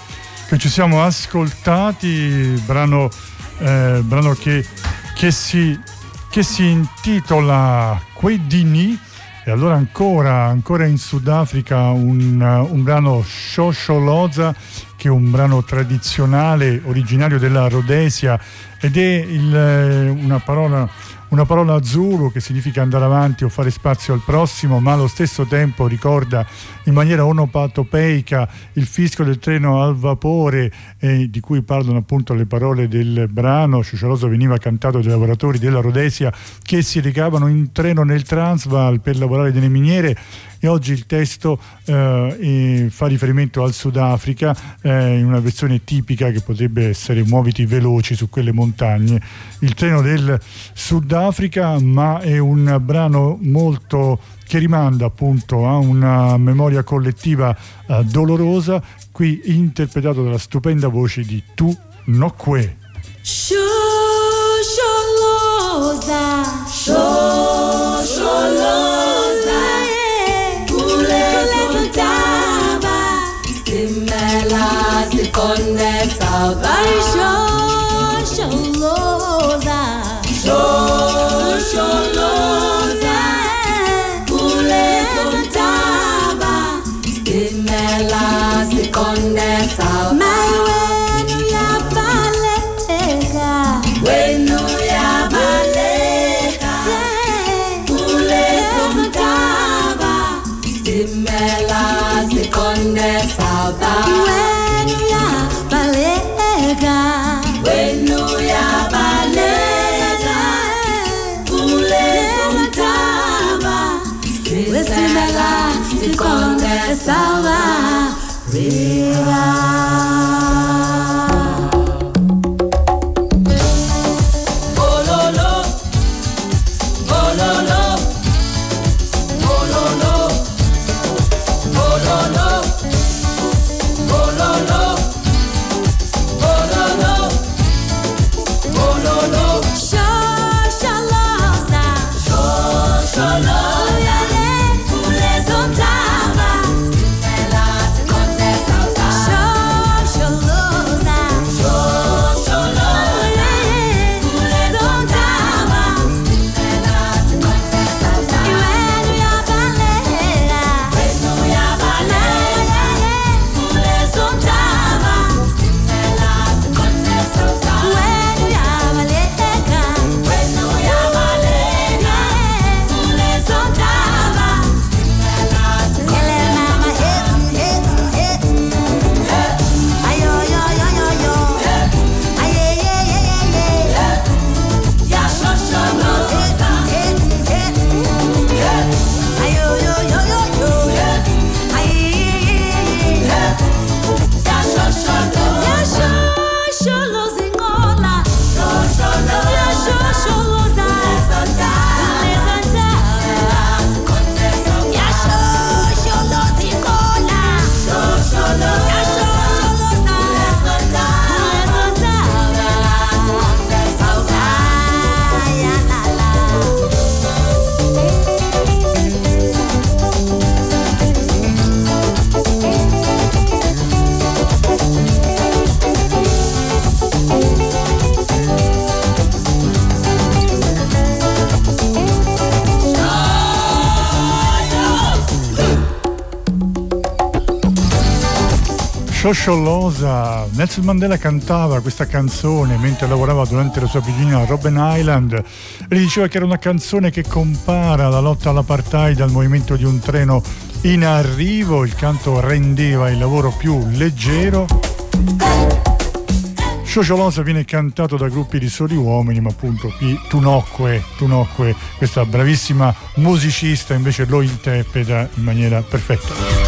che ci siamo ascoltati, brano, eh, brano che, che, si, che si intitola Quedini. E allora ancora, ancora in Sudafrica un, un brano Shosholoza che è un brano tradizionale originario della Rhodesia ed è il, eh, una parola una parola Zulu che significa andare avanti o fare spazio al prossimo, ma allo stesso tempo ricorda in maniera onopatopeica il fischio del treno al vapore eh, di cui parlano appunto le parole del brano. Ciceroso veniva cantato dai lavoratori della Rhodesia che si recavano in treno nel Transvaal per lavorare nelle miniere e oggi il testo eh, fa riferimento al Sudafrica eh, in una versione tipica che potrebbe essere muoviti veloci su quelle montagne. Il treno del Sudafrica, ma è un brano molto che rimanda appunto a una memoria collettiva eh, dolorosa, qui interpretato dalla stupenda voce di Tu Nokwe. Shosholoza, shosholoza, kulezi ntaba, Salva, Riva. Sciosciolosa, Nelson Mandela cantava questa canzone mentre lavorava durante la sua vigina a Robben Island e diceva che era una canzone che compara la lotta all'apartheid al movimento di un treno in arrivo, il canto rendeva il lavoro più leggero. Sciosciolosa viene cantato da gruppi di soli uomini, ma appunto qui Tunocque, Tunocque, questa bravissima musicista invece lo interpreta in maniera perfetta.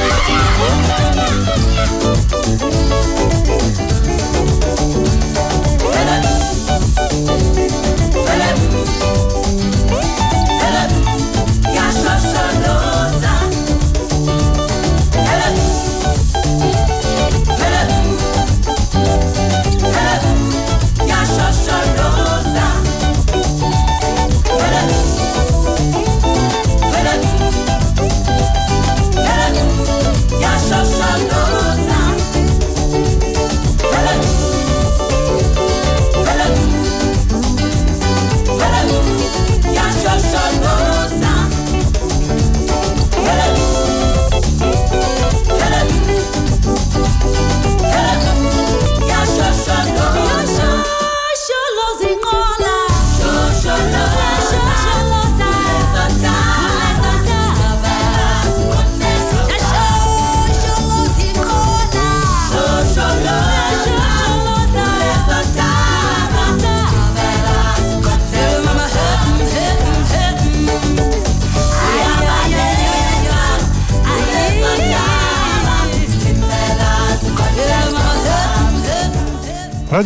Mwen a di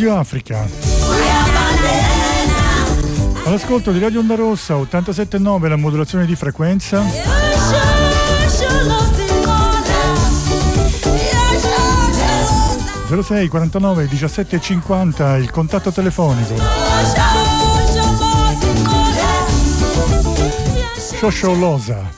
Radio Africa. All'ascolto di Radio Onda Rossa 87.9 la modulazione di frequenza. 06 49 17 50 il contatto telefonico. Sciosciolosa.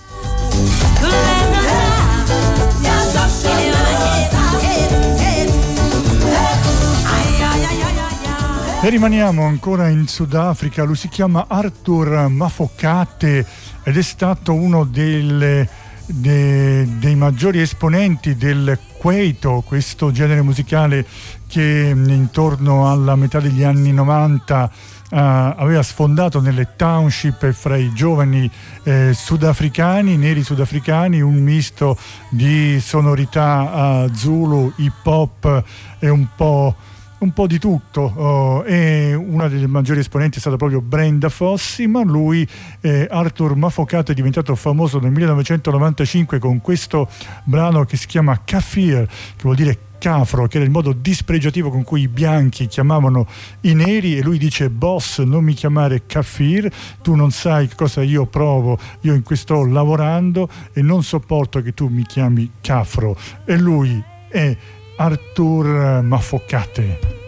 E rimaniamo ancora in Sudafrica, lui si chiama Arthur Mafokate ed è stato uno delle- de- dei maggiori esponenti del Kwaito, questo genere musicale che intorno alla metà degli anni 90 eh, aveva sfondato nelle township fra i giovani eh, sudafricani, neri sudafricani, un misto di sonorità eh, zulu, hip hop e un po' un po' di tutto oh, e una delle maggiori esponenti è stata proprio Brenda Fossi ma lui eh, Arthur Mafocato è diventato famoso nel 1995 con questo brano che si chiama Kafir che vuol dire cafro che era il modo dispregiativo con cui i bianchi chiamavano i neri e lui dice boss non mi chiamare kafir tu non sai cosa io provo io in questo sto lavorando e non sopporto che tu mi chiami cafro. E lui è Arthur Mafocate.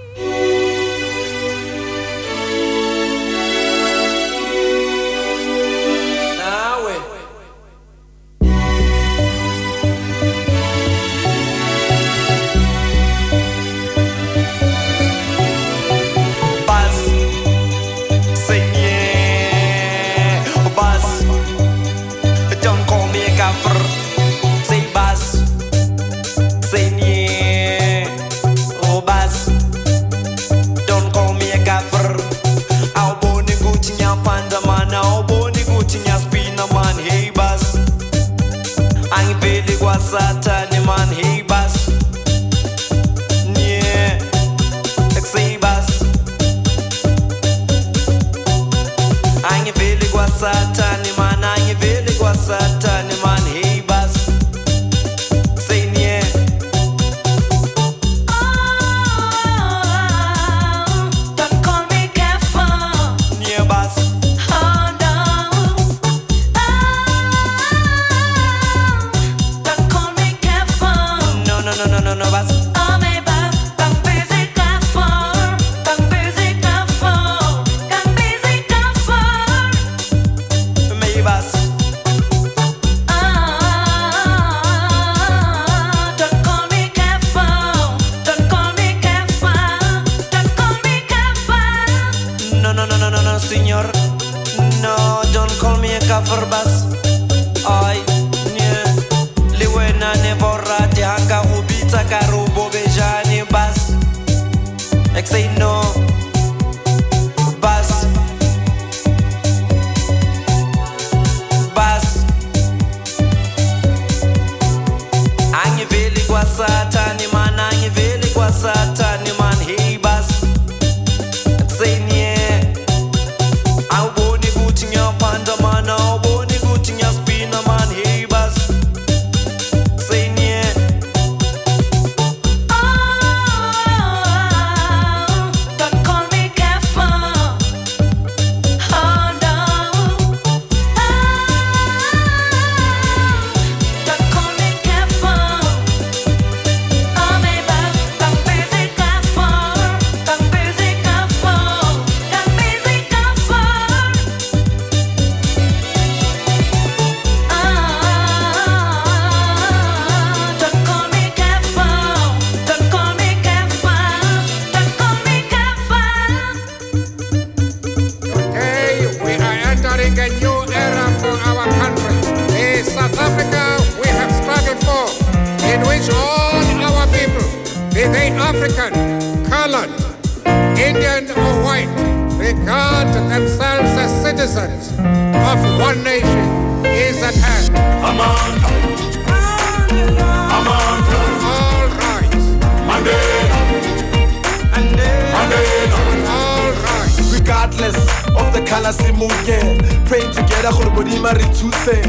Of the color simunye praying together gore modimo re thuse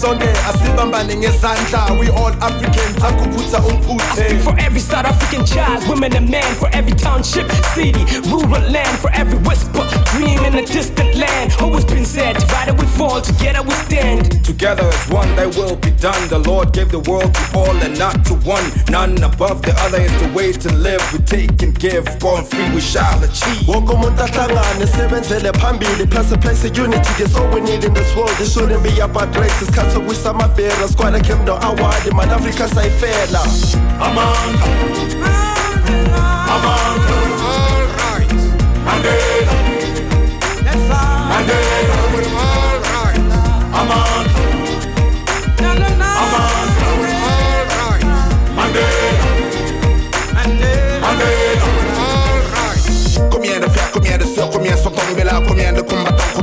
sonke asibambane ngezandla we all africans akuphutha umphuthe For every South African child, women and man, for every township, city, rural land, for every whisper, dream in a distant land. Always been said, divided we fall, together we stand. Together as one, thy will be done. The Lord gave the world to all and not to one. None above the other is the way to live. We take and give, born free, we shall achieve. wonke umuntu ahlangane sebenzele phambili that's a place of unity That's all we need in this world It shouldn't be about races Cause we some affair Squad I came down award Man Africa say fair Amanda Amanda Alright Mandela Mandela Alright Amanda Combien de frères, combien de sœurs, combien sont tombés là, combien de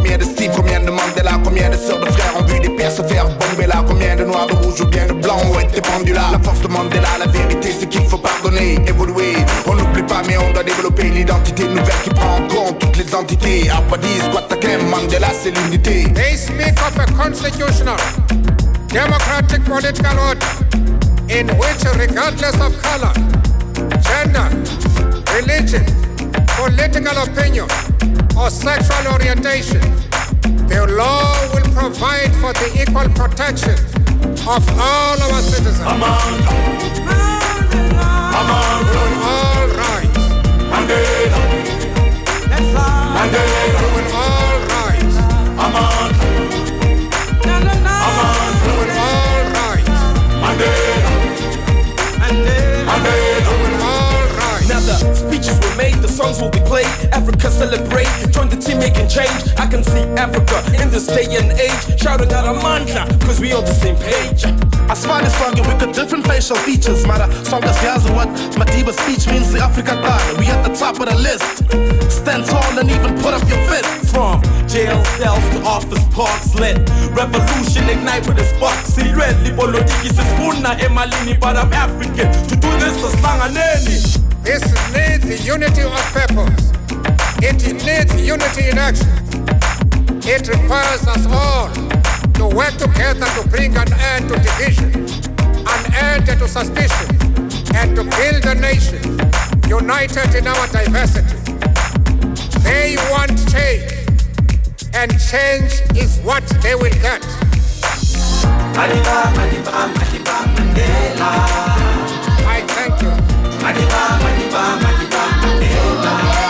combien de Steve, combien de Mandela Combien de sœurs, de frères ont vu des pères se faire bomber là Combien de noirs, de rouges ou bien de blancs ont été pendus là. La force de Mandela, la vérité c'est qu'il faut pardonner, évoluer. On n'oublie pas mais on doit développer l'identité nouvelle qui prend en compte toutes les entités. Abadi, Squatakem, Mandela c'est l'unité. They speak of a constitutional, democratic political order in which, regardless of color, gender, religion, political opinion, or sexual orientation, the law will provide for the equal protection of all our citizens. With all rights. Mandela Mandela all rights. With all rights. With all speeches were made, the songs will be played. Africa celebrate, join the team making change. I can see Africa in this day and age, shouting out Amandla, cause we on the same page. As far as song, we got different facial features. Mara, song as yazi what Madiba speech means the Africa done. We at the top of the list. Stand tall and even put up your fist. From jail cells to office parks lit. Revolution ignite with a spark. See red, politiki sisfuna emalini, but I'm African. To do this, aslanganeni. This needs unity of purpose. It needs unity in action. It requires us all to work together to bring an end to division, an end to suspicion, and to build a nation united in our diversity. They want change, and change is what they will get. I thank you. Magipa, magipa, magipa, magipa.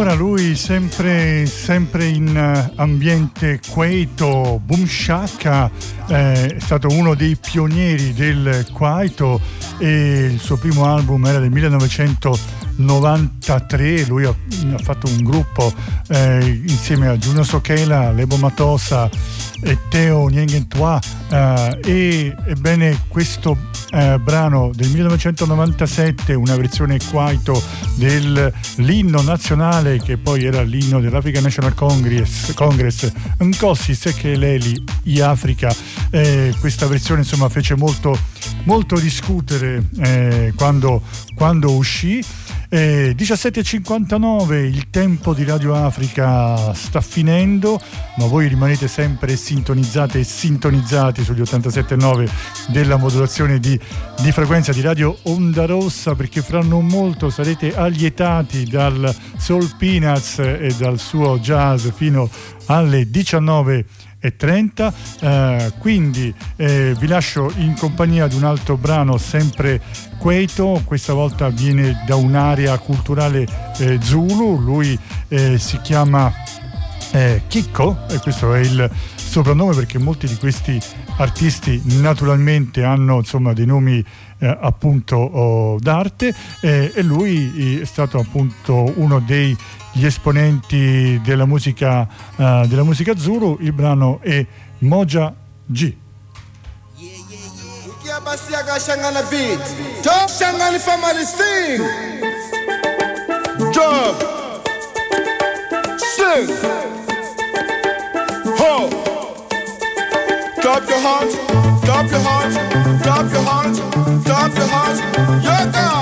Allora lui sempre, sempre in eh, ambiente Kwaito, Boom Shaka, eh, è stato uno dei pionieri del Kwaito e il suo primo album era del 1993, lui ha, ha fatto un gruppo eh, insieme a Giuno Sochela, Lebo Matosa e Teo Niengentua eh, e ebbene questo eh, brano del 1997 una versione Kwaito dell'inno nazionale che poi era l'inno dell'African National Congress, Congress Nkosi Sekeleli i Africa. Questa versione insomma fece molto, molto discutere eh, quando, quando uscì. Eh, 17.59, il tempo di Radio Africa sta finendo, ma voi rimanete sempre sintonizzate e sintonizzati sugli 87.9 della modulazione di, di frequenza di Radio Onda Rossa perché fra non molto sarete allietati dal Soul Peanuts e dal suo jazz fino alle 19 e 30 eh, quindi eh, vi lascio in compagnia di un altro brano sempre Queito questa volta viene da un'area culturale eh, Zulu lui eh, si chiama eh, Kiko e questo è il soprannome perché molti di questi artisti naturalmente hanno insomma dei nomi eh, appunto oh, d'arte eh, e lui è stato appunto uno degli esponenti della musica, eh, della musica Zulu il brano è Moja G Yabasiaga Shangana beat. Top. Drop your hands, drop your hands, drop your hands, drop your hands. You're down.